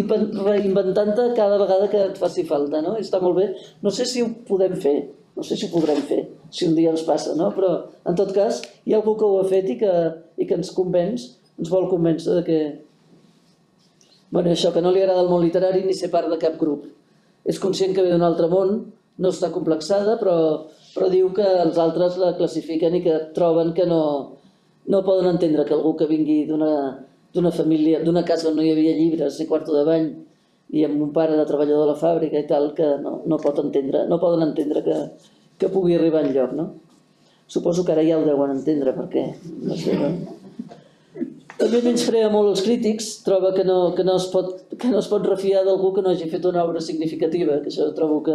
inven- reinventant-te cada vegada que et faci falta, no? Està molt bé. No sé si ho podem fer, no sé si ho podrem fer, si un dia ens passa, no? Però, en tot cas, hi ha algú que ho ha fet i que, i que ens convenç, ens vol convèncer de que... Bueno, això, que no li agrada el món literari ni ser part de cap grup. És conscient que ve d'un altre món, no està complexada, però, però diu que els altres la classifiquen i que troben que no, no poden entendre que algú que vingui d'una d'una família, d'una casa on no hi havia llibres ni quarto de bany i amb un pare de treballador de la fàbrica i tal, que no, no pot entendre, no poden entendre que, que pugui arribar enlloc, no? Suposo que ara ja ho deuen entendre, perquè, no sé, no? També menysprea molt els crítics, troba que no, que no, es, pot, que no es pot refiar d'algú que no hagi fet una obra significativa, que això trobo que,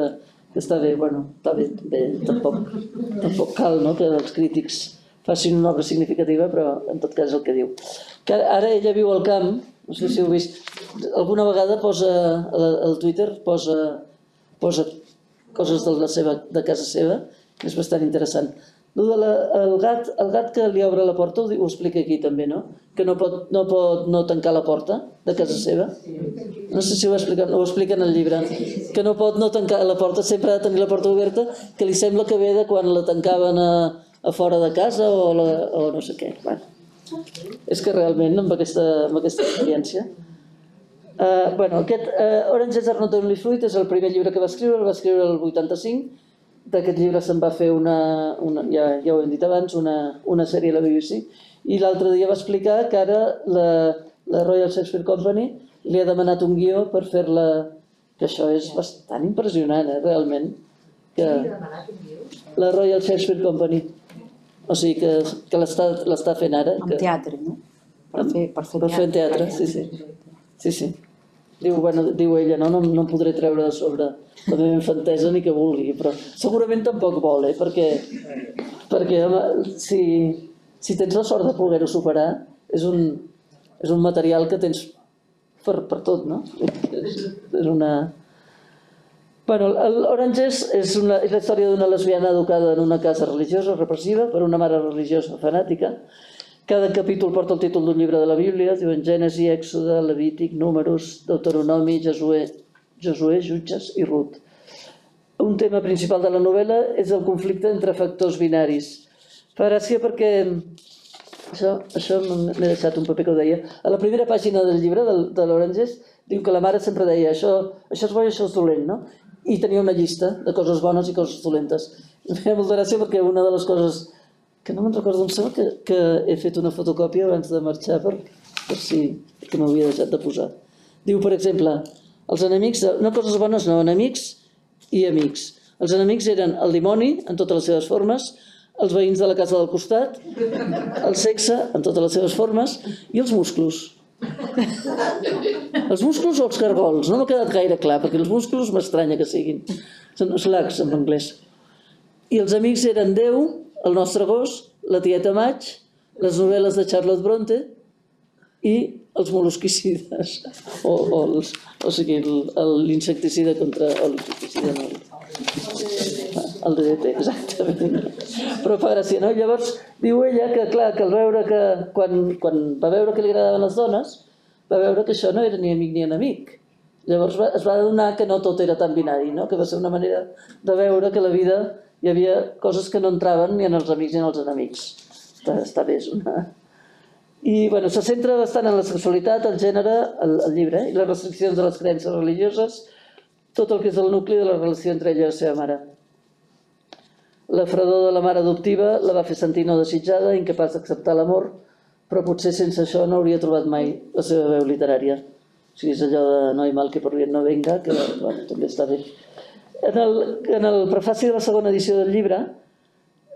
que està bé, bueno, està bé, bé tampoc, tampoc cal no, que els crítics facin una obra significativa, però en tot cas és el que diu. Que ara ella viu al camp, no sé si heu vist, alguna vegada posa al Twitter posa, posa coses de, la seva, de casa seva, que és bastant interessant. Lo de la, el, gat, el gat que li obre la porta ho, ho explica aquí també, no? Que no pot, no pot no tancar la porta de casa seva. No sé si ho explica, ho explica en el llibre. Que no pot no tancar la porta, sempre ha de tenir la porta oberta, que li sembla que ve de quan la tancaven a, a fora de casa o, la, o no sé què. Bueno, és que realment amb aquesta, amb aquesta experiència Uh, bueno, aquest uh, Orange is Not Only Fruit és el primer llibre que va escriure, el va escriure el 85. D'aquest llibre se'n va fer una, una ja, ja ho hem dit abans, una, una sèrie a la BBC. I l'altre dia va explicar que ara la, la Royal Shakespeare Company li ha demanat un guió per fer-la... Que això és bastant impressionant, eh, realment. Que la Royal Shakespeare Company. O sigui, que, que l'està fent ara. Que, teatre, no? Per fer, per fer per fer teatre, sí, sí. Sí, sí. Diu, bueno, diu ella, no, no, no em podré treure de sobre la meva infantesa ni que vulgui, però segurament tampoc vol, eh? perquè, perquè home, si, si tens la sort de poder-ho superar, és un, és un material que tens per, per tot, no? És, és una... Bueno, el Orange és, una, és la història d'una lesbiana educada en una casa religiosa repressiva per una mare religiosa fanàtica cada capítol porta el títol d'un llibre de la Bíblia, diuen Gènesi, Èxode, Levític, Números, Deuteronomi, Josué, Josué, Jutges i Ruth. Un tema principal de la novel·la és el conflicte entre factors binaris. Fa gràcia perquè això, això m'he deixat un paper que ho deia. A la primera pàgina del llibre, del, de l'Oranges, diu que la mare sempre deia això, això és bo i això és dolent, no? I tenia una llista de coses bones i coses dolentes. Em feia molta gràcia perquè una de les coses que no me'n recordo, em sembla que, que he fet una fotocòpia abans de marxar per, per si, que m'havia deixat de posar. Diu, per exemple, els enemics, no coses bones, no, enemics i amics. Els enemics eren el dimoni en totes les seves formes, els veïns de la casa del costat, el sexe en totes les seves formes i els musclos. Els musclos o els cargols? No m'ha quedat gaire clar, perquè els musclos m'estranya que siguin. Són slugs en anglès. I els amics eren Déu, el nostre gos, la tieta Maig, les novel·les de Charlotte Bronte i els molosquicides, o, o, els, o sigui, l'insecticida contra... l'insecticida no, el DDT, exactament. Però gràcia, no? Llavors, diu ella que, clar, que al veure que, quan, quan va veure que li agradaven les dones, va veure que això no era ni amic ni enemic. Llavors va, es va adonar que no tot era tan binari, no? que va ser una manera de veure que la vida hi havia coses que no entraven ni en els amics ni en els enemics. Està, està bé, és una... I bueno, se centra bastant en la sexualitat, el gènere, el, el llibre, eh? i les restriccions de les creences religioses, tot el que és el nucli de la relació entre ella i la seva mare. La fredor de la mare adoptiva la va fer sentir no desitjada, incapaç d'acceptar l'amor, però potser sense això no hauria trobat mai la seva veu literària. O sigui, és allò de no hi mal que per no venga, que bueno, també està bé. En el, en el prefaci de la segona edició del llibre,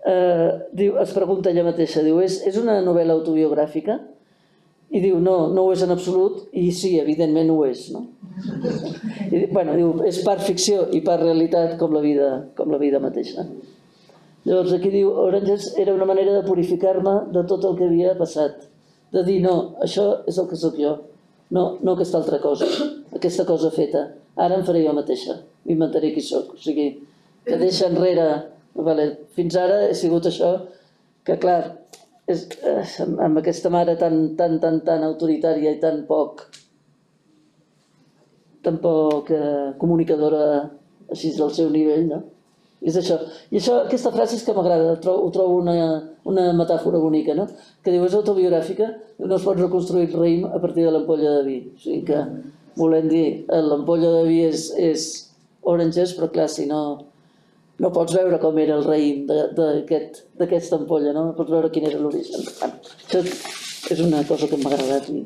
eh, diu, es pregunta ella mateixa, diu, és, és una novel·la autobiogràfica? I diu, no, no ho és en absolut, i sí, evidentment ho és, no? I, bueno, diu, és part ficció i part realitat com la vida, com la vida mateixa. Llavors aquí diu, Oranges era una manera de purificar-me de tot el que havia passat. De dir, no, això és el que sóc jo, no, no aquesta altra cosa, aquesta cosa feta. Ara em faré jo mateixa, m'inventaré qui sóc. O sigui, que deixa enrere... Vale, fins ara he sigut això, que clar, és, eh, amb, aquesta mare tan, tan, tan, tan autoritària i tan poc tan poc eh, comunicadora així del seu nivell, no? És això. I això, aquesta frase és que m'agrada, trobo, ho trobo una, una metàfora bonica, no? Que diu, és autobiogràfica, no es pot reconstruir el raïm a partir de l'ampolla de vi. O sigui que, volem dir, l'ampolla de vi és, és oranges, però clar, si no, no pots veure com era el raïm d'aquesta ampolla, no? No pots veure quin era l'origen. Això és una cosa que m'ha agradat. I...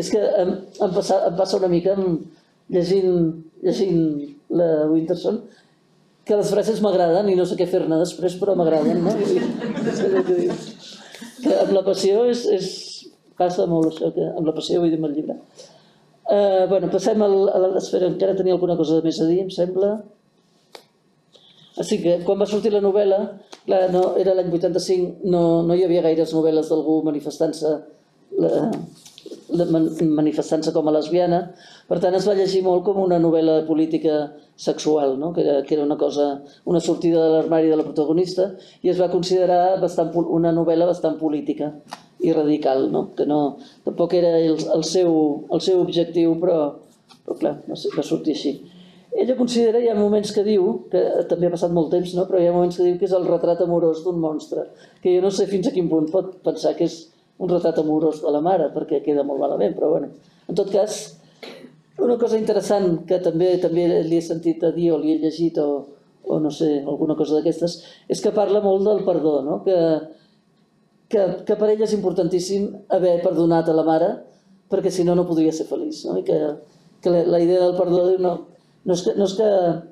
És que em, em, passa, em passa una mica amb, llegint, llegint la Winterson, que les frases m'agraden i no sé què fer-ne després, però m'agraden, no? (laughs) I, que amb la passió és, és, passa molt això, que amb la passió vull dir amb el llibre. Uh, bueno, passem al, a l'esfera, encara tenia alguna cosa més a dir, em sembla. Així que quan va sortir la novel·la, clar, no, era l'any 85, no, no hi havia gaires novel·les d'algú manifestant-se la, de manifestant-se com a lesbiana. Per tant, es va llegir molt com una novel·la política sexual, no? que, era, que era una cosa, una sortida de l'armari de la protagonista, i es va considerar bastant, una novel·la bastant política i radical, no? que no, tampoc era el, el, seu, el seu objectiu, però, però clar, va, ser- va sortir així. Ella considera, hi ha moments que diu, que també ha passat molt temps, no? però hi ha moments que diu que és el retrat amorós d'un monstre, que jo no sé fins a quin punt pot pensar que és un retrat amorós de la mare, perquè queda molt malament, però bueno. En tot cas, una cosa interessant que també també li he sentit a dir o li he llegit o, o no sé, alguna cosa d'aquestes, és que parla molt del perdó, no? que, que, que per ella és importantíssim haver perdonat a la mare perquè si no no podria ser feliç. No? I que, que la, la idea del perdó no, no, és que, no és que,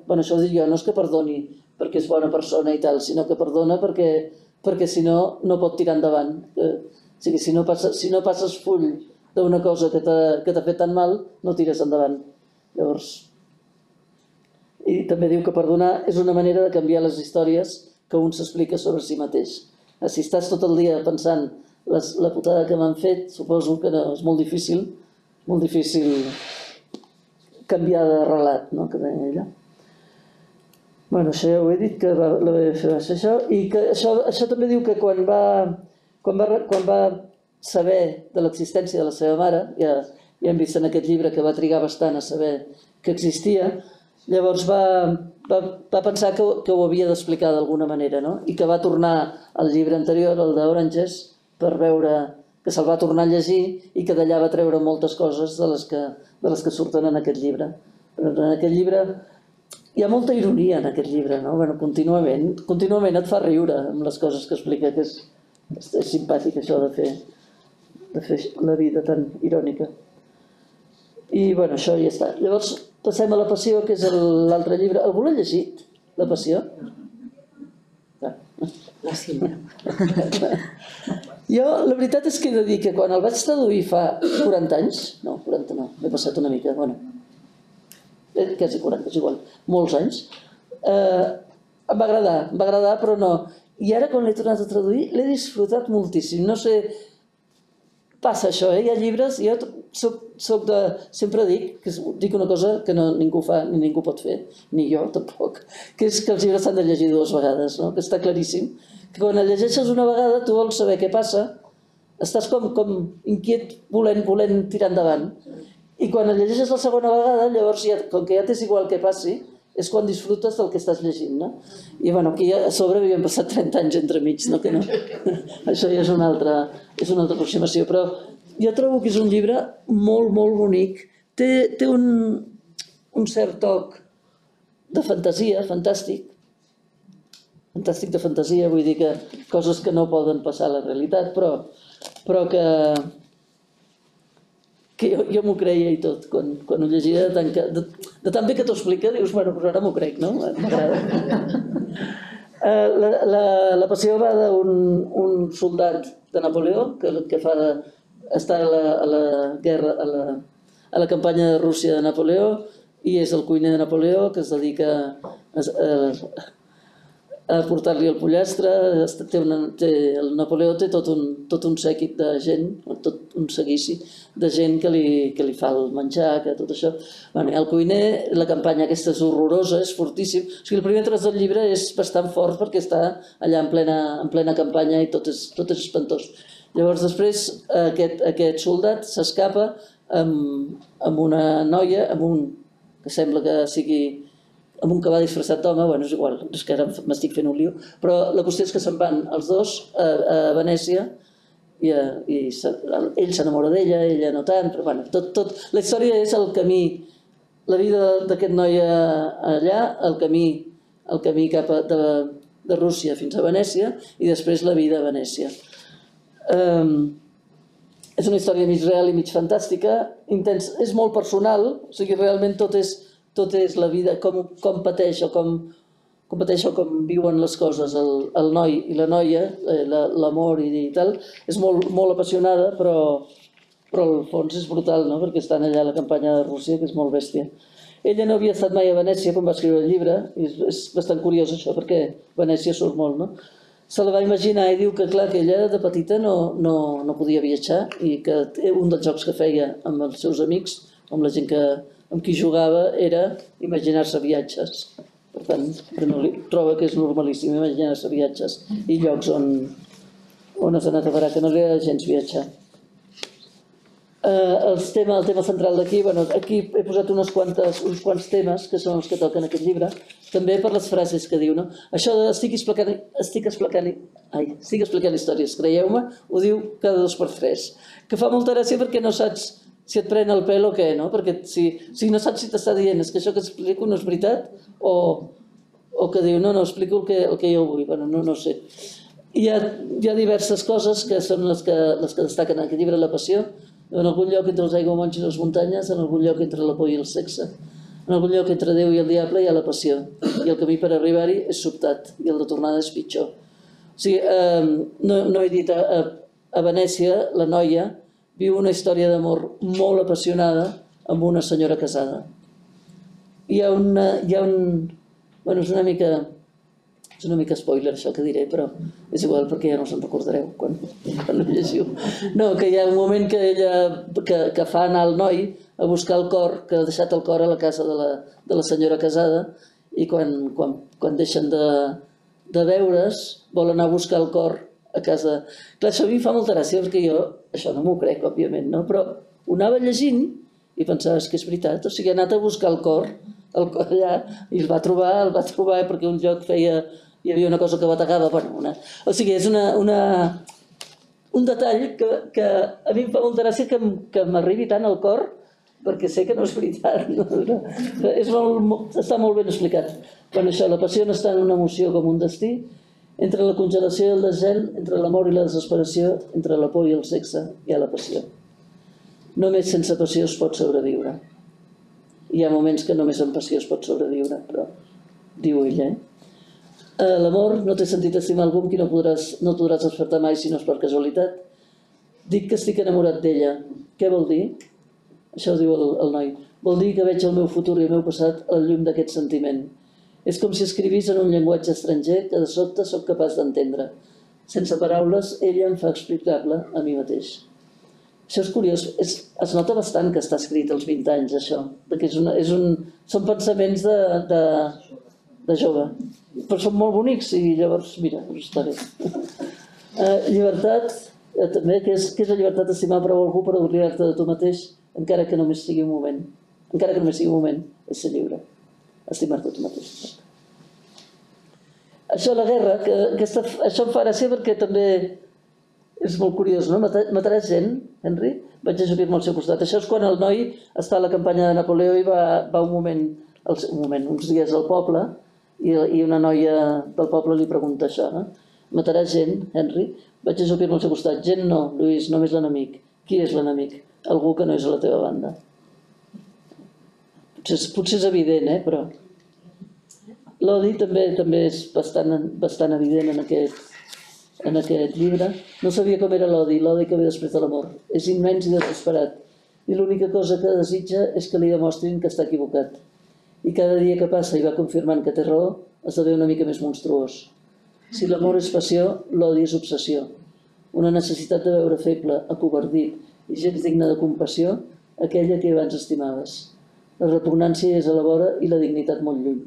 bueno, això ho dic jo, no és que perdoni perquè és bona persona i tal, sinó que perdona perquè, perquè si no, no pot tirar endavant. Que, o sigui, si no, passa, si no passes full d'una cosa que t'ha fet tan mal, no tires endavant. Llavors, i també diu que perdonar és una manera de canviar les històries que un s'explica sobre si mateix. Si estàs tot el dia pensant les, la putada que m'han fet, suposo que no, és molt difícil, molt difícil canviar de relat, no?, que deia ella. Bueno, això ja ho he dit, que va, la fer va ser això, i que això, això també diu que quan va, quan va, quan va saber de l'existència de la seva mare, ja, ja hem vist en aquest llibre que va trigar bastant a saber que existia, llavors va, va, va pensar que, que ho havia d'explicar d'alguna manera, no? i que va tornar al llibre anterior, el d'Oranges, per veure que se'l va tornar a llegir i que d'allà va treure moltes coses de les que, de les que surten en aquest llibre. Però en aquest llibre hi ha molta ironia en aquest llibre, no? Bueno, contínuament, contínuament et fa riure amb les coses que explica, que és, és, és simpàtic això de fer, de fer la vida tan irònica. I bueno, això ja està. Llavors passem a La Passió, que és l'altre llibre. Algú l'ha llegit, La Passió? Ah. La Sílvia. Jo, la veritat és que he de dir que quan el vaig traduir fa 40 anys, no, 40 no, m'he passat una mica, bueno, eh, quasi 40, és igual, molts anys, eh, em va agradar, em va agradar, però no. I ara, quan l'he tornat a traduir, l'he disfrutat moltíssim. No sé, passa això, eh? Hi ha llibres, jo soc, soc de... Sempre dic, que dic una cosa que no, ningú fa ni ningú pot fer, ni jo tampoc, que és que els llibres s'han de llegir dues vegades, no? que està claríssim. Que quan el llegeixes una vegada tu vols saber què passa, estàs com, com inquiet volent, volent tirar endavant. I quan el llegeixes la segona vegada, llavors, ja, com que ja t'és igual què passi, és quan disfrutes del que estàs llegint, no? I bueno, aquí a sobre havíem passat 30 anys entremig, no? Que no? (laughs) Això ja és una altra, és una altra aproximació, però jo trobo que és un llibre molt, molt bonic. Té, té un, un cert toc de fantasia, fantàstic, fantàstic de fantasia, vull dir que coses que no poden passar a la realitat, però, però que, que jo, jo m'ho creia i tot, quan, quan ho llegia de tant, que, de, de tan bé que t'ho explica, dius, bueno, però ara m'ho crec, no? (laughs) Eh, la, la, la passió va d'un un soldat de Napoleó que, que fa de, està a la, a la guerra, a la, a la campanya de Rússia de Napoleó i és el cuiner de Napoleó que es dedica a, a, a portar-li el pollastre, té una, té, el Napoleó té tot un, tot un sèquit de gent, tot un seguici de gent que li, que li fa el menjar, que tot això. Bueno, el cuiner, la campanya aquesta és horrorosa, és fortíssim. O sigui, el primer tros del llibre és bastant fort perquè està allà en plena, en plena campanya i tot és, tot és espantós. Llavors després aquest, aquest soldat s'escapa amb, amb una noia, amb un que sembla que sigui amb un que va disfressat d'home, bueno, és igual, és que ara m'estic fent un lío, però la qüestió és que se'n van els dos a, a Venècia i, a, i se, ell s'enamora d'ella, ella no tant, però bueno, tot, tot, la història és el camí, la vida d'aquest noi allà, el camí, el camí cap a, de, de Rússia fins a Venècia i després la vida a Venècia. Um, és una història mig real i mig fantàstica, intens, és molt personal, o sigui, realment tot és, tot és la vida, com, com pateix o com, com pateix o com viuen les coses el, el noi i la noia, eh, la- l'amor i, i tal, és molt, molt apassionada, però, però al fons és brutal, no? perquè estan allà a la campanya de Rússia, que és molt bèstia. Ella no havia estat mai a Venècia quan va escriure el llibre, i és, és bastant curiós això, perquè Venècia surt molt, no? se la va imaginar i diu que clar, que ella de petita no, no, no podia viatjar i que un dels jocs que feia amb els seus amics, amb la gent que, amb qui jugava, era imaginar-se viatges. Per tant, per no troba que és normalíssim imaginar-se viatges i llocs on, on has anat a parar, que no li gens viatjar. Eh, els tema, el tema central d'aquí, bueno, aquí he posat unes quantes, uns quants temes que són els que toquen aquest llibre, també per les frases que diu, no? Això de estic explicant, estic explicant, ai, estic explicant històries, creieu-me, ho diu cada dos per tres, que fa molta gràcia perquè no saps si et pren el pèl o què, no? Perquè si, si no saps si t'està dient és que això que explico no és veritat o, o que diu no, no, explico el que, el que jo vull, bueno, no, no sé. Hi ha, hi ha diverses coses que són les que, les que destaquen en aquest llibre, la passió, en algun lloc entre els aiguamolls i les muntanyes, en algun lloc entre la por i el sexe, en algun lloc entre Déu i el diable hi ha la passió, i el camí per arribar-hi és sobtat, i el de tornada és pitjor. O sigui, eh, no, no he dit, a, a Venècia, la noia viu una història d'amor molt apassionada amb una senyora casada. Hi ha, una, hi ha un... Bueno, és una mica és una mica spoiler això que diré, però és igual perquè ja no se'n recordareu quan, quan ho llegiu. No, que hi ha un moment que ella que, que fa anar el noi a buscar el cor, que ha deixat el cor a la casa de la, de la senyora casada i quan, quan, quan deixen de, de veure's vol anar a buscar el cor a casa. Clar, això a mi em fa molta gràcia perquè jo això no m'ho crec, òbviament, no? però ho anava llegint i pensava, és que és veritat, o sigui, ha anat a buscar el cor, el cor allà, i el va trobar, el va trobar perquè un lloc feia hi havia una cosa que bategava, bueno, una... o sigui, és una, una, un detall que, que a mi em fa molta gràcia que, que m'arribi tant al cor perquè sé que no és veritat. No? És molt, molt, està molt ben explicat. Bueno, això, la passió no està en una emoció com un destí, entre la congelació i el desgel, entre l'amor i la desesperació, entre la por i el sexe, hi ha la passió. Només sense passió es pot sobreviure. Hi ha moments que només amb passió es pot sobreviure, però diu ella, eh? Eh, L'amor no té sentit estimar algú qui no podràs, no podràs despertar mai si no és per casualitat. Dic que estic enamorat d'ella. Què vol dir? Això ho diu el, el noi. Vol dir que veig el meu futur i el meu passat al llum d'aquest sentiment. És com si escrivís en un llenguatge estranger que de sobte sóc capaç d'entendre. Sense paraules, ella em fa explicable a mi mateix. Això és curiós, és, es nota bastant que està escrit als 20 anys, això, perquè és una, és un, són pensaments de, de, de jove, però són molt bonics i llavors, mira, us estaré. Eh, llibertat, eh, també, què és, què és la llibertat d'estimar prou algú per oblidar-te de tu mateix, encara que només sigui un moment. Encara que només sigui un moment, és ser lliure. Estimar-te tu mateix. Això, la guerra, que, aquesta, això em fa gràcia perquè també és molt curiós, no? Matar, mataràs gent, Henry? Vaig ajupir-me al seu costat. Això és quan el noi està a la campanya de Napoleó i va, va un moment, un moment, uns dies al poble, i, i una noia del poble li pregunta això, no? Mataràs gent, Henry? Vaig ajupir-me al seu costat. Gent no, Lluís, només l'enemic. Qui és l'enemic? Algú que no és a la teva banda. Potser, potser és evident, eh? però l'odi també també és bastant, bastant evident en aquest, en aquest llibre. No sabia com era l'odi, l'odi que ve després de l'amor. És immens i desesperat. I l'única cosa que desitja és que li demostrin que està equivocat. I cada dia que passa i va confirmant que té raó, esdevé una mica més monstruós. Si l'amor és passió, l'odi és obsessió. Una necessitat de veure feble, acovardit i gens digne de compassió, aquella que abans estimaves. La repugnància és a la vora i la dignitat molt lluny.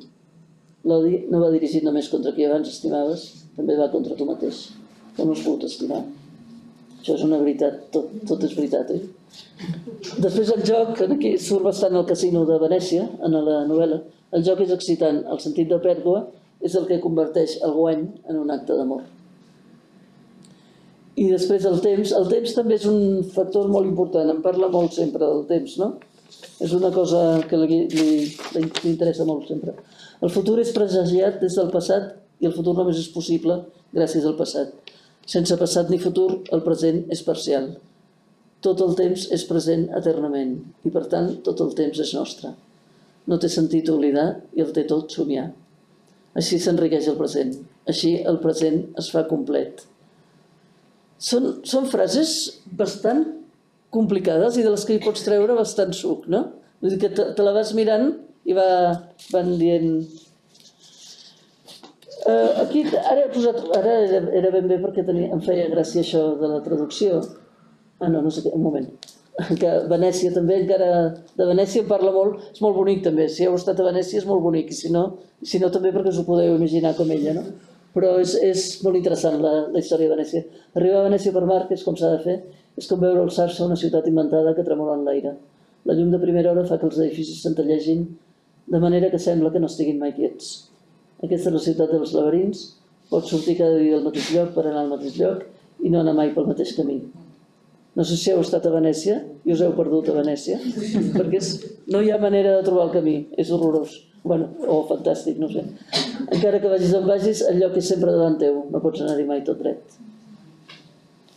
L'odi no va dirigit només contra qui abans estimaves, també va contra tu mateix, que no has pogut estimar. Això és una veritat, tot, tot és veritat, eh? Després el joc, aquí surt bastant el casino de Venècia, en la novel·la, el joc és excitant, el sentit de pèrdua és el que converteix el guany en un acte d'amor. I després el temps, el temps també és un factor molt important, em parla molt sempre del temps, no? És una cosa que li, li, li interessa molt sempre. El futur és presagiat des del passat i el futur només és possible gràcies al passat. Sense passat ni futur, el present és parcial. Tot el temps és present eternament i, per tant, tot el temps és nostre. No té sentit oblidar i el té tot somiar. Així s'enriqueix el present. Així el present es fa complet. Són, són frases bastant complicades i de les que hi pots treure bastant suc, no? Vull dir que te, te la vas mirant i va, van dient... Uh, aquí, ara he posat, ara era, era ben bé perquè tenia, em feia gràcia això de la traducció. Ah, no, no sé què, un moment. Que Venècia també encara, de Venècia en parla molt, és molt bonic també, si heu estat a Venècia és molt bonic, i si no, si no també perquè us ho podeu imaginar com ella, no? Però és, és molt interessant la, la història de Venècia. Arribar a Venècia per mar, que és com s'ha de fer, és com veure alçar-se una ciutat inventada que tremola en l'aire. La llum de primera hora fa que els edificis centellegin de manera que sembla que no estiguin mai quiets. Aquesta és la ciutat dels laberints, pots sortir cada dia al mateix lloc per anar al mateix lloc i no anar mai pel mateix camí. No sé si heu estat a Venècia i us heu perdut a Venècia, (laughs) perquè és, no hi ha manera de trobar el camí, és horrorós. Bueno, o fantàstic, no sé. Encara que vagis on vagis, el lloc és sempre davant teu, no pots anar-hi mai tot dret.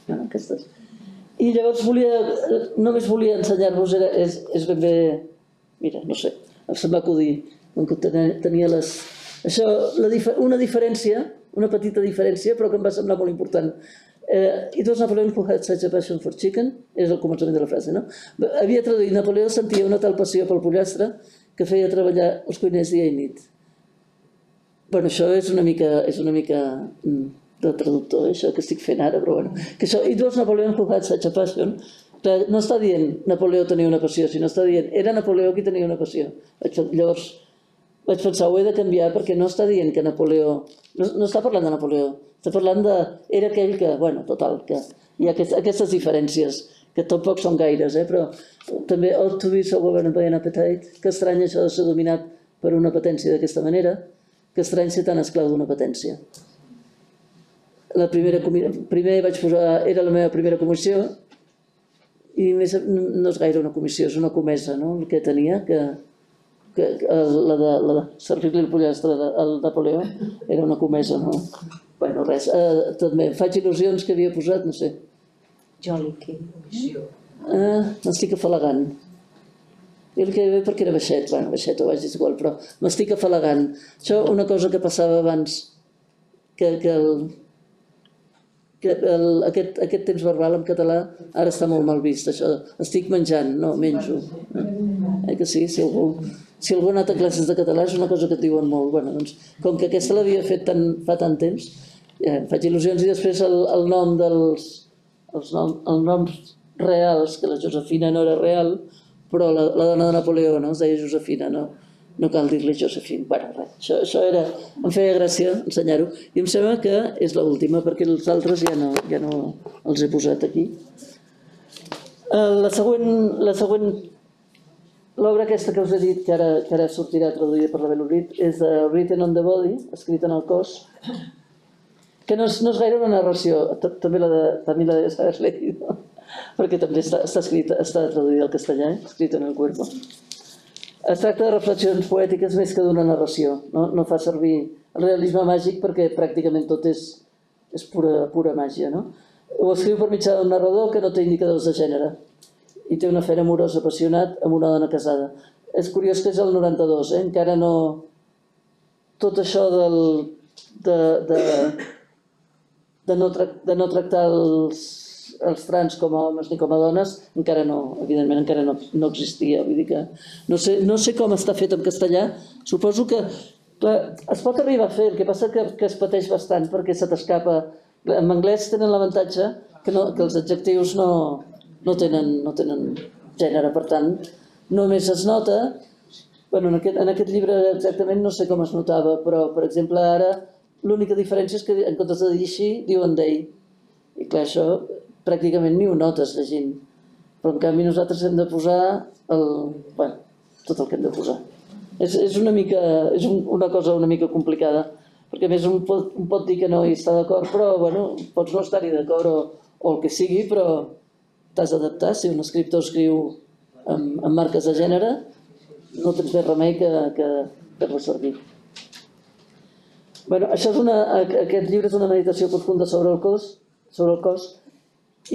Bueno, aquestes. I llavors volia, només volia ensenyar-vos, és, és ben bé, mira, no sé, em sembla que tenia, tenia les, això, la, dif- una diferència, una petita diferència, però que em va semblar molt important. Eh, It was Napoleon who had such a passion for chicken, és el començament de la frase, no? Havia traduït, Napoleó sentia una tal passió pel pollastre que feia treballar els cuiners dia i nit. Bueno, això és una mica, és una mica mm, de traductor, això que estic fent ara, però bueno. Que això, It was Napoleon who had such a passion, no està dient Napoleó tenia una passió, sinó està dient era Napoleó qui tenia una passió. Llavors, vaig pensar, ho he de canviar perquè no està dient que Napoleó... No, no està parlant de Napoleó, està parlant de... Era aquell que, bueno, total, que hi ha aquest, aquestes diferències, que tampoc són gaires, eh, però també ought to be so governed by an appetite, que estrany això de ser dominat per una patència d'aquesta manera, que estrany ser tan esclau d'una patència. La primera, primer vaig posar, era la meva primera comissió, i més, no és gaire una comissió, és una comesa, no?, el que tenia, que, que, que la de, la de servir-li el pollastre de- al Napoleó era una comesa, no? Bueno, res, eh, també faig il·lusions que havia posat, no sé. Joliqui. Ah, m'estic afalagant. I el que ve perquè era baixet, bueno, baixet o baix és igual, però m'estic afalagant. Això una cosa que passava abans, que, que, el, que el, aquest, aquest temps verbal en català ara està molt mal vist, això, estic menjant, no, menjo. Eh que sí, si algú, si algú ha anat a classes de català és una cosa que et diuen molt. Bueno, doncs, com que aquesta l'havia fet tant, fa tant temps, em faig il·lusions i després el, el nom dels, els, nom, els noms reals, que la Josefina no era real, però la, la dona de Napoleó no? es deia Josefina, no, no cal dir-li Josefina. Bueno, res, això, això era, em feia gràcia ensenyar-ho i em sembla que és l'última perquè els altres ja no, ja no els he posat aquí. Eh, La següent, la següent l'obra aquesta que us he dit, que ara, que ara sortirà traduïda per la Belorit, és de Written on the Body, escrita en el cos, que no és, no és gaire una narració, també la de, també la de saber leído, perquè també està, està, escrita, està traduïda al castellà, eh? escrita en el cuerpo. Es tracta de reflexions poètiques més que d'una narració, no, no fa servir el realisme màgic perquè pràcticament tot és, és pura, pura màgia. No? Ho escriu per mitjà d'un narrador que no té indicadors de gènere i té un afer amorós apassionat amb una dona casada. És curiós que és el 92, eh? encara no... Tot això del, de, de, de, no, trac- de no tractar els, els trans com a homes ni com a dones, encara no, evidentment encara no, no existia. Vull dir que no sé, no sé com està fet en castellà, suposo que clar, es pot arribar a fer, el que passa que, que es pateix bastant perquè se t'escapa. En anglès tenen l'avantatge que, no, que els adjectius no, no, tenen, no tenen gènere, per tant, només es nota Bueno, en, aquest, en aquest llibre exactament no sé com es notava, però, per exemple, ara l'única diferència és que en comptes de dir així, diuen they. I clar, això pràcticament ni ho notes llegint. Però en canvi nosaltres hem de posar el, bueno, tot el que hem de posar. És, és una mica, és un, una cosa una mica complicada, perquè a més un pot, un pot dir que no hi està d'acord, però bueno, pots no estar-hi d'acord o, o el que sigui, però t'has d'adaptar. Si un escriptor escriu amb, amb marques de gènere, no tens més remei que, que, que fer servir. Bueno, això és una, aquest llibre és una meditació profunda sobre el cos, sobre el cos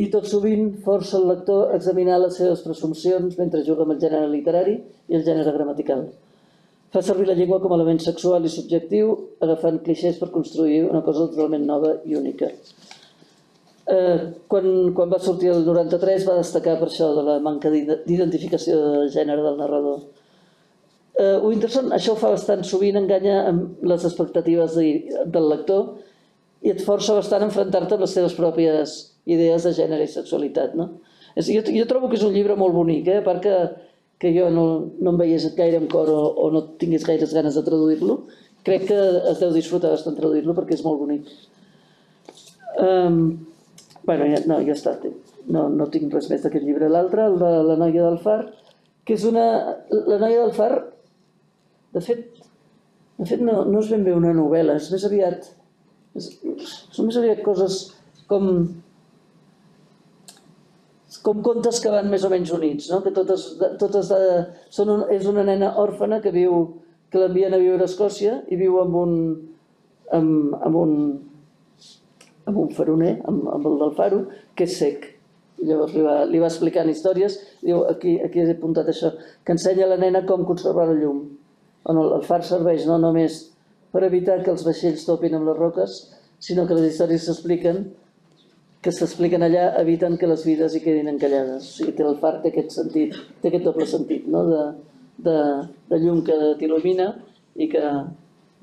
i tot sovint força el lector a examinar les seves presumpcions mentre juga amb el gènere literari i el gènere gramatical. Fa servir la llengua com a element sexual i subjectiu, agafant clixés per construir una cosa totalment nova i única. Eh, quan, quan va sortir el 93 va destacar per això de la manca d'ide- d'identificació de gènere del narrador. eh, Winterson això ho fa bastant sovint, enganya amb les expectatives de, del lector i et força bastant a enfrontar-te amb les teves pròpies idees de gènere i sexualitat. No? És, jo, jo trobo que és un llibre molt bonic, eh? a part que, que jo no, no em veiés gaire en cor o, o no tingués gaires ganes de traduir-lo, crec que es deu disfrutar bastant traduir-lo perquè és molt bonic. Um, bueno, ja, no, ja està. No, no tinc res més d'aquest llibre. L'altre, el de La noia del far, que és una... La noia del far, de fet, de fet no, no és ben bé una novel·la, és més aviat... És, són més aviat coses com com contes que van més o menys units, no? que totes, totes de, són un, és una nena òrfana que viu, que l'envien a viure a Escòcia i viu amb un, amb, amb un, amb un faroner, amb, amb el del faro, que és sec. I llavors li va, li va explicant històries, diu, aquí, aquí he apuntat això, que ensenya a la nena com conservar la llum. On el, el far serveix no només per evitar que els vaixells topin amb les roques, sinó que les històries s'expliquen que s'expliquen allà eviten que les vides hi quedin encallades. O sigui, el far té aquest sentit, té aquest doble sentit, no? de, de, de llum que t'il·lumina i que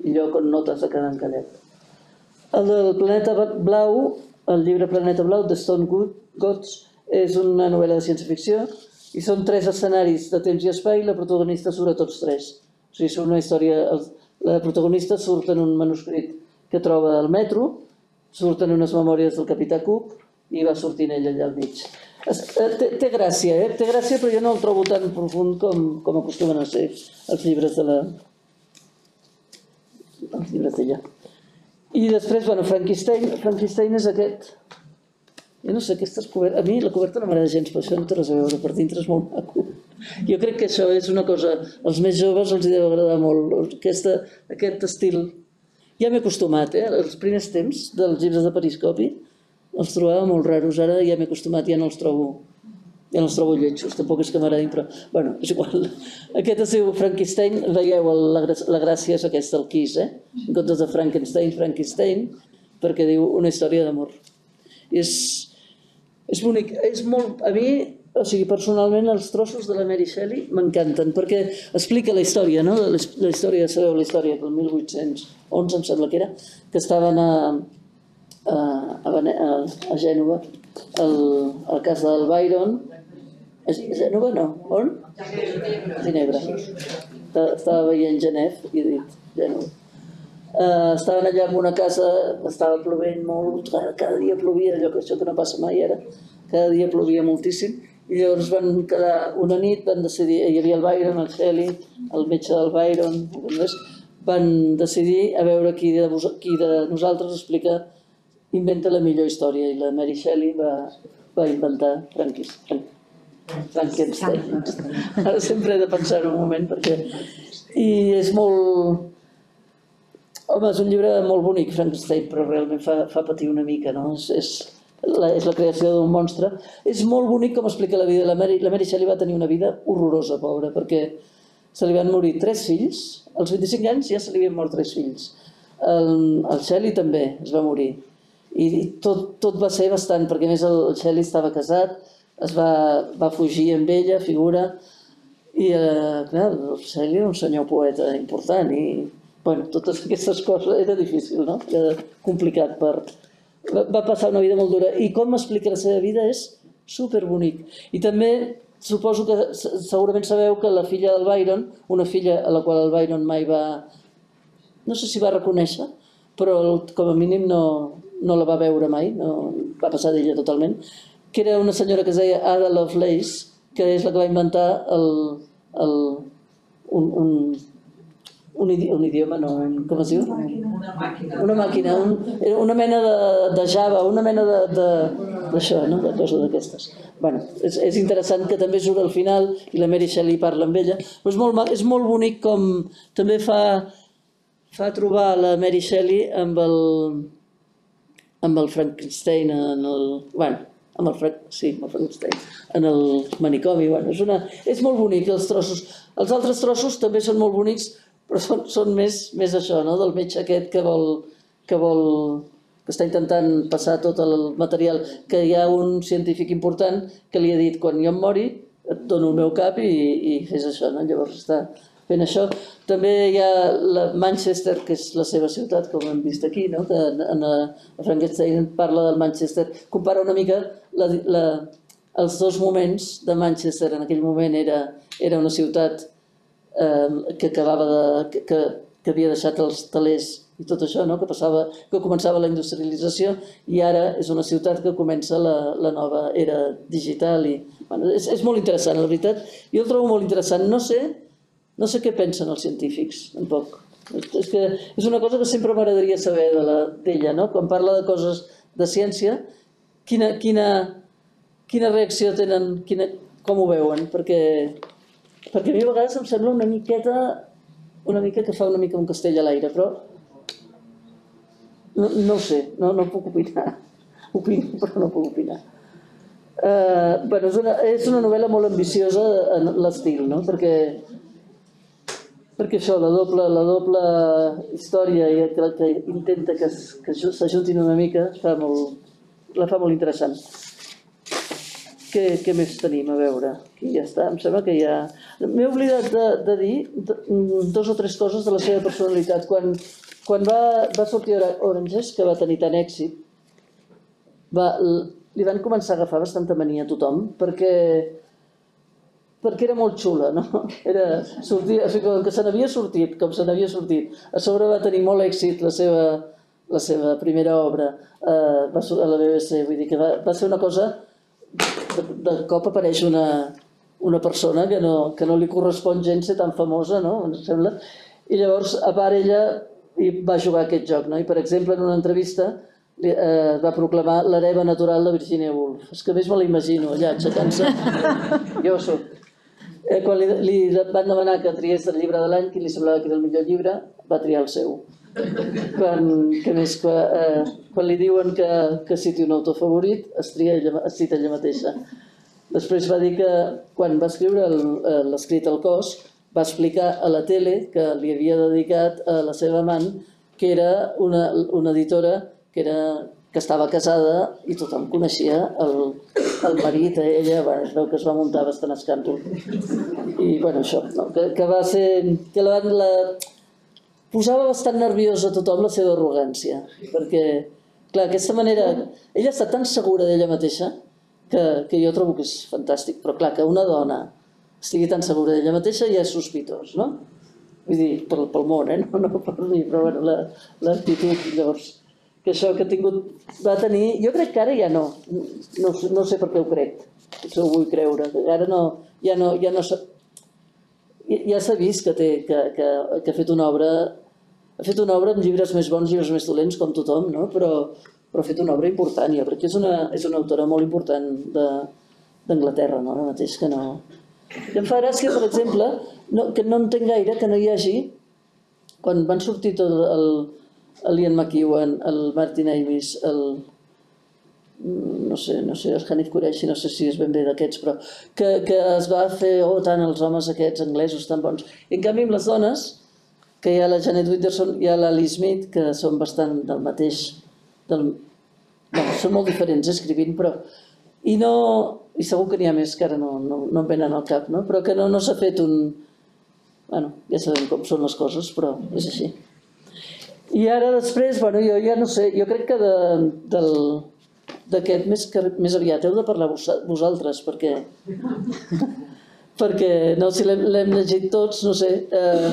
i lloc on no t'has de quedar encallat. El del Planeta Blau, el llibre Planeta Blau de Stone Gods, és una novel·la de ciència-ficció i són tres escenaris de temps i espai i la protagonista surt a tots tres. O sigui, és una història... La protagonista surt en un manuscrit que troba al metro, surten unes memòries del capità Cook i va sortint ell allà al mig. Té, té gràcia, eh? Té gràcia, però jo no el trobo tan profund com, com acostumen a ser els llibres de la... els llibres d'ella. I després, bueno, Frankenstein, Frankenstein és aquest... Jo no sé, aquestes cobertes... A mi la coberta no m'agrada gens, però això no té res a veure, per dintre és molt maco. Jo crec que això és una cosa... Als més joves els hi deu agradar molt, aquesta, aquest estil ja m'he acostumat, eh? Els primers temps dels llibres de periscopi els trobava molt raros, ara ja m'he acostumat, ja no els trobo ja no els trobo lletjos, tampoc és que m'agradin, però, bueno, és igual. (laughs) Aquest es diu Frankenstein, veieu, la, la gràcia és aquesta, el Kiss, eh? En comptes de Frankenstein, Frankenstein, perquè diu una història d'amor. És, és bonic, és molt, a mi, o sigui, personalment els trossos de la Mary Shelley m'encanten, perquè explica la història, no? La, història, sabeu la història del 1811, em sembla que era, que estaven a, a, a, a, a Gènova, al, a casa del Byron, a Gènova no, on? Ginebra. Estava veient Genève i he dit Gènova. Uh, estaven allà en una casa, estava plovent molt, cada, cada dia plovia, allò que això que no passa mai ara, cada dia plovia moltíssim, i llavors van quedar una nit, van decidir, hi havia el Byron, el Shelley, el metge del Byron, més, van decidir a veure qui de, vos, qui de nosaltres explica, inventa la millor història, i la Mary Shelley va, va inventar Frankenstein. Frankenstein. Ara sempre he de pensar un moment perquè... I és molt... Home, és un llibre molt bonic, Frankenstein, però realment fa, fa patir una mica, no? És, és, la, és la creació d'un monstre. És molt bonic com explica la vida. La Mary, la Mary Shelley va tenir una vida horrorosa, pobra, perquè se li van morir tres fills, als 25 anys ja se li havien mort tres fills. El, el Shelley també es va morir. I tot, tot va ser bastant, perquè més el, el Shelley estava casat, es va, va fugir amb ella, figura, i eh, clar, el Shelley era un senyor poeta important i bueno, totes aquestes coses era difícil, no? Era complicat per... Va passar una vida molt dura i com explica la seva vida és superbonic. I també suposo que segurament sabeu que la filla del Byron, una filla a la qual el Byron mai va, no sé si va reconèixer, però com a mínim no, no la va veure mai, no, va passar d'ella totalment, que era una senyora que es deia Ada Lovelace, que és la que va inventar el, el, un, un, un, idi un idioma, no, un, com es diu? Una màquina. Una màquina, un, una mena de, de Java, una mena de, de, d'això, no? de cosa d'aquestes. bueno, és, és interessant que també surt al final i la Mary Shelley parla amb ella, però és molt, és molt bonic com també fa, fa trobar la Mary Shelley amb el, amb el Frankenstein en el... Bueno, amb el, Frank, sí, amb el Frankenstein, en el manicomi. Bueno, és, una, és molt bonic, els trossos. Els altres trossos també són molt bonics, però són, són més, més això, no? del metge aquest que vol, que vol que està intentant passar tot el material, que hi ha un científic important que li ha dit quan jo em mori et dono el meu cap i, i fes això, no? llavors està fent això. També hi ha la Manchester, que és la seva ciutat, com hem vist aquí, no? que en, en a Frankenstein parla del Manchester, compara una mica la, la, els dos moments de Manchester. En aquell moment era, era una ciutat eh, que acabava de, que, que, havia deixat els talers i tot això, no? que, passava, que començava la industrialització i ara és una ciutat que comença la, la nova era digital i bueno, és, és molt interessant, la veritat. Jo el trobo molt interessant. No sé, no sé què pensen els científics, tampoc. És, és que és una cosa que sempre m'agradaria saber de la- d'ella, no? Quan parla de coses de ciència, quina, quina, quina reacció tenen, quina, com ho veuen? Perquè, perquè a mi a vegades em sembla una miqueta, una mica que fa una mica un castell a l'aire, però no, no sé, no, no puc opinar. (laughs) Opino, però no puc opinar. Eh, bueno, és, una, és una novel·la molt ambiciosa en l'estil, no? Perquè, perquè això, la doble, la doble història i que, que intenta que, que ju- s'ajuntin una mica fa molt, la fa molt interessant. Què, què més tenim a veure? Aquí ja està, em sembla que ja... M'he oblidat de, de dir mm, dos o tres coses de la seva personalitat. Quan, quan va, va sortir Ora- Oranges, que va tenir tant èxit, va, li van començar a agafar bastanta mania a tothom, perquè, perquè era molt xula, no? (laughs) Era, sortia, o sigui, com que se n'havia sortit, com se n'havia sortit. A sobre va tenir molt èxit la seva, la seva primera obra eh, va a la BBC, vull dir que va, va ser una cosa de, de cop apareix una, una persona que no, que no li correspon gens ser tan famosa, no? Em sembla. I llavors, a part, ella hi va jugar aquest joc, no? I, per exemple, en una entrevista li- eh, va proclamar l'hereva natural de Virginia Woolf. És que més me la imagino, allà, aixecant-se. (laughs) jo ho soc. Eh, quan li, li van demanar que triés el llibre de l'any, que li semblava que era el millor llibre, va triar el seu. Quan, que més, quan, eh, quan li diuen que, que citi un autor favorit, es, tria ella, es cita ella mateixa. Després va dir que quan va escriure eh, l'escrit al cos, va explicar a la tele que li havia dedicat a la seva amant, que era una, una editora que, era, que estava casada i tothom coneixia el, el marit, eh, ella, bueno, es veu que es va muntar bastant escàndol. I bueno, això, no? que, que va ser... que la, la, posava bastant nerviosa a tothom la seva arrogància, perquè, clar, aquesta manera... Ella està tan segura d'ella mateixa que, que jo trobo que és fantàstic, però clar, que una dona estigui tan segura d'ella mateixa ja és sospitós, no? Vull dir, pel, pel món, eh? No, no per mi, però bueno, la- l'actitud, llavors, que això que ha tingut, va tenir... Jo crec que ara ja no, no, no sé per què ho crec, potser ho vull creure, ara no, ja no, ja no, ja ja s'ha vist que, té, que, que, que ha fet una obra ha fet una obra amb llibres més bons, llibres més dolents, com tothom, no? però, però ha fet una obra important. Jo crec que és una, és una autora molt important d'Anglaterra, no? ara mateix que no... I em fa gràcia, per exemple, no, que no entenc gaire que no hi hagi, quan van sortir tot el, el Ian McEwan, el Martin Amis, el, no sé, no sé, el Hanif Qureshi, no sé si és ben bé d'aquests, però que, que es va fer, oh, tant els homes aquests anglesos tan bons. I en canvi amb les dones, que hi ha la Janet Winterson, hi ha la Lee Smith, que són bastant del mateix, del, bueno, són molt diferents escrivint, però i no, i segur que n'hi ha més que ara no, no, no em venen al cap, no? però que no, no s'ha fet un... Bueno, ja sabem com són les coses, però és així. I ara després, bueno, jo ja no sé, jo crec que de, del, d'aquest més, que, més aviat heu de parlar vos, vosaltres, perquè... (laughs) perquè, no, si l'hem llegit tots, no sé, eh,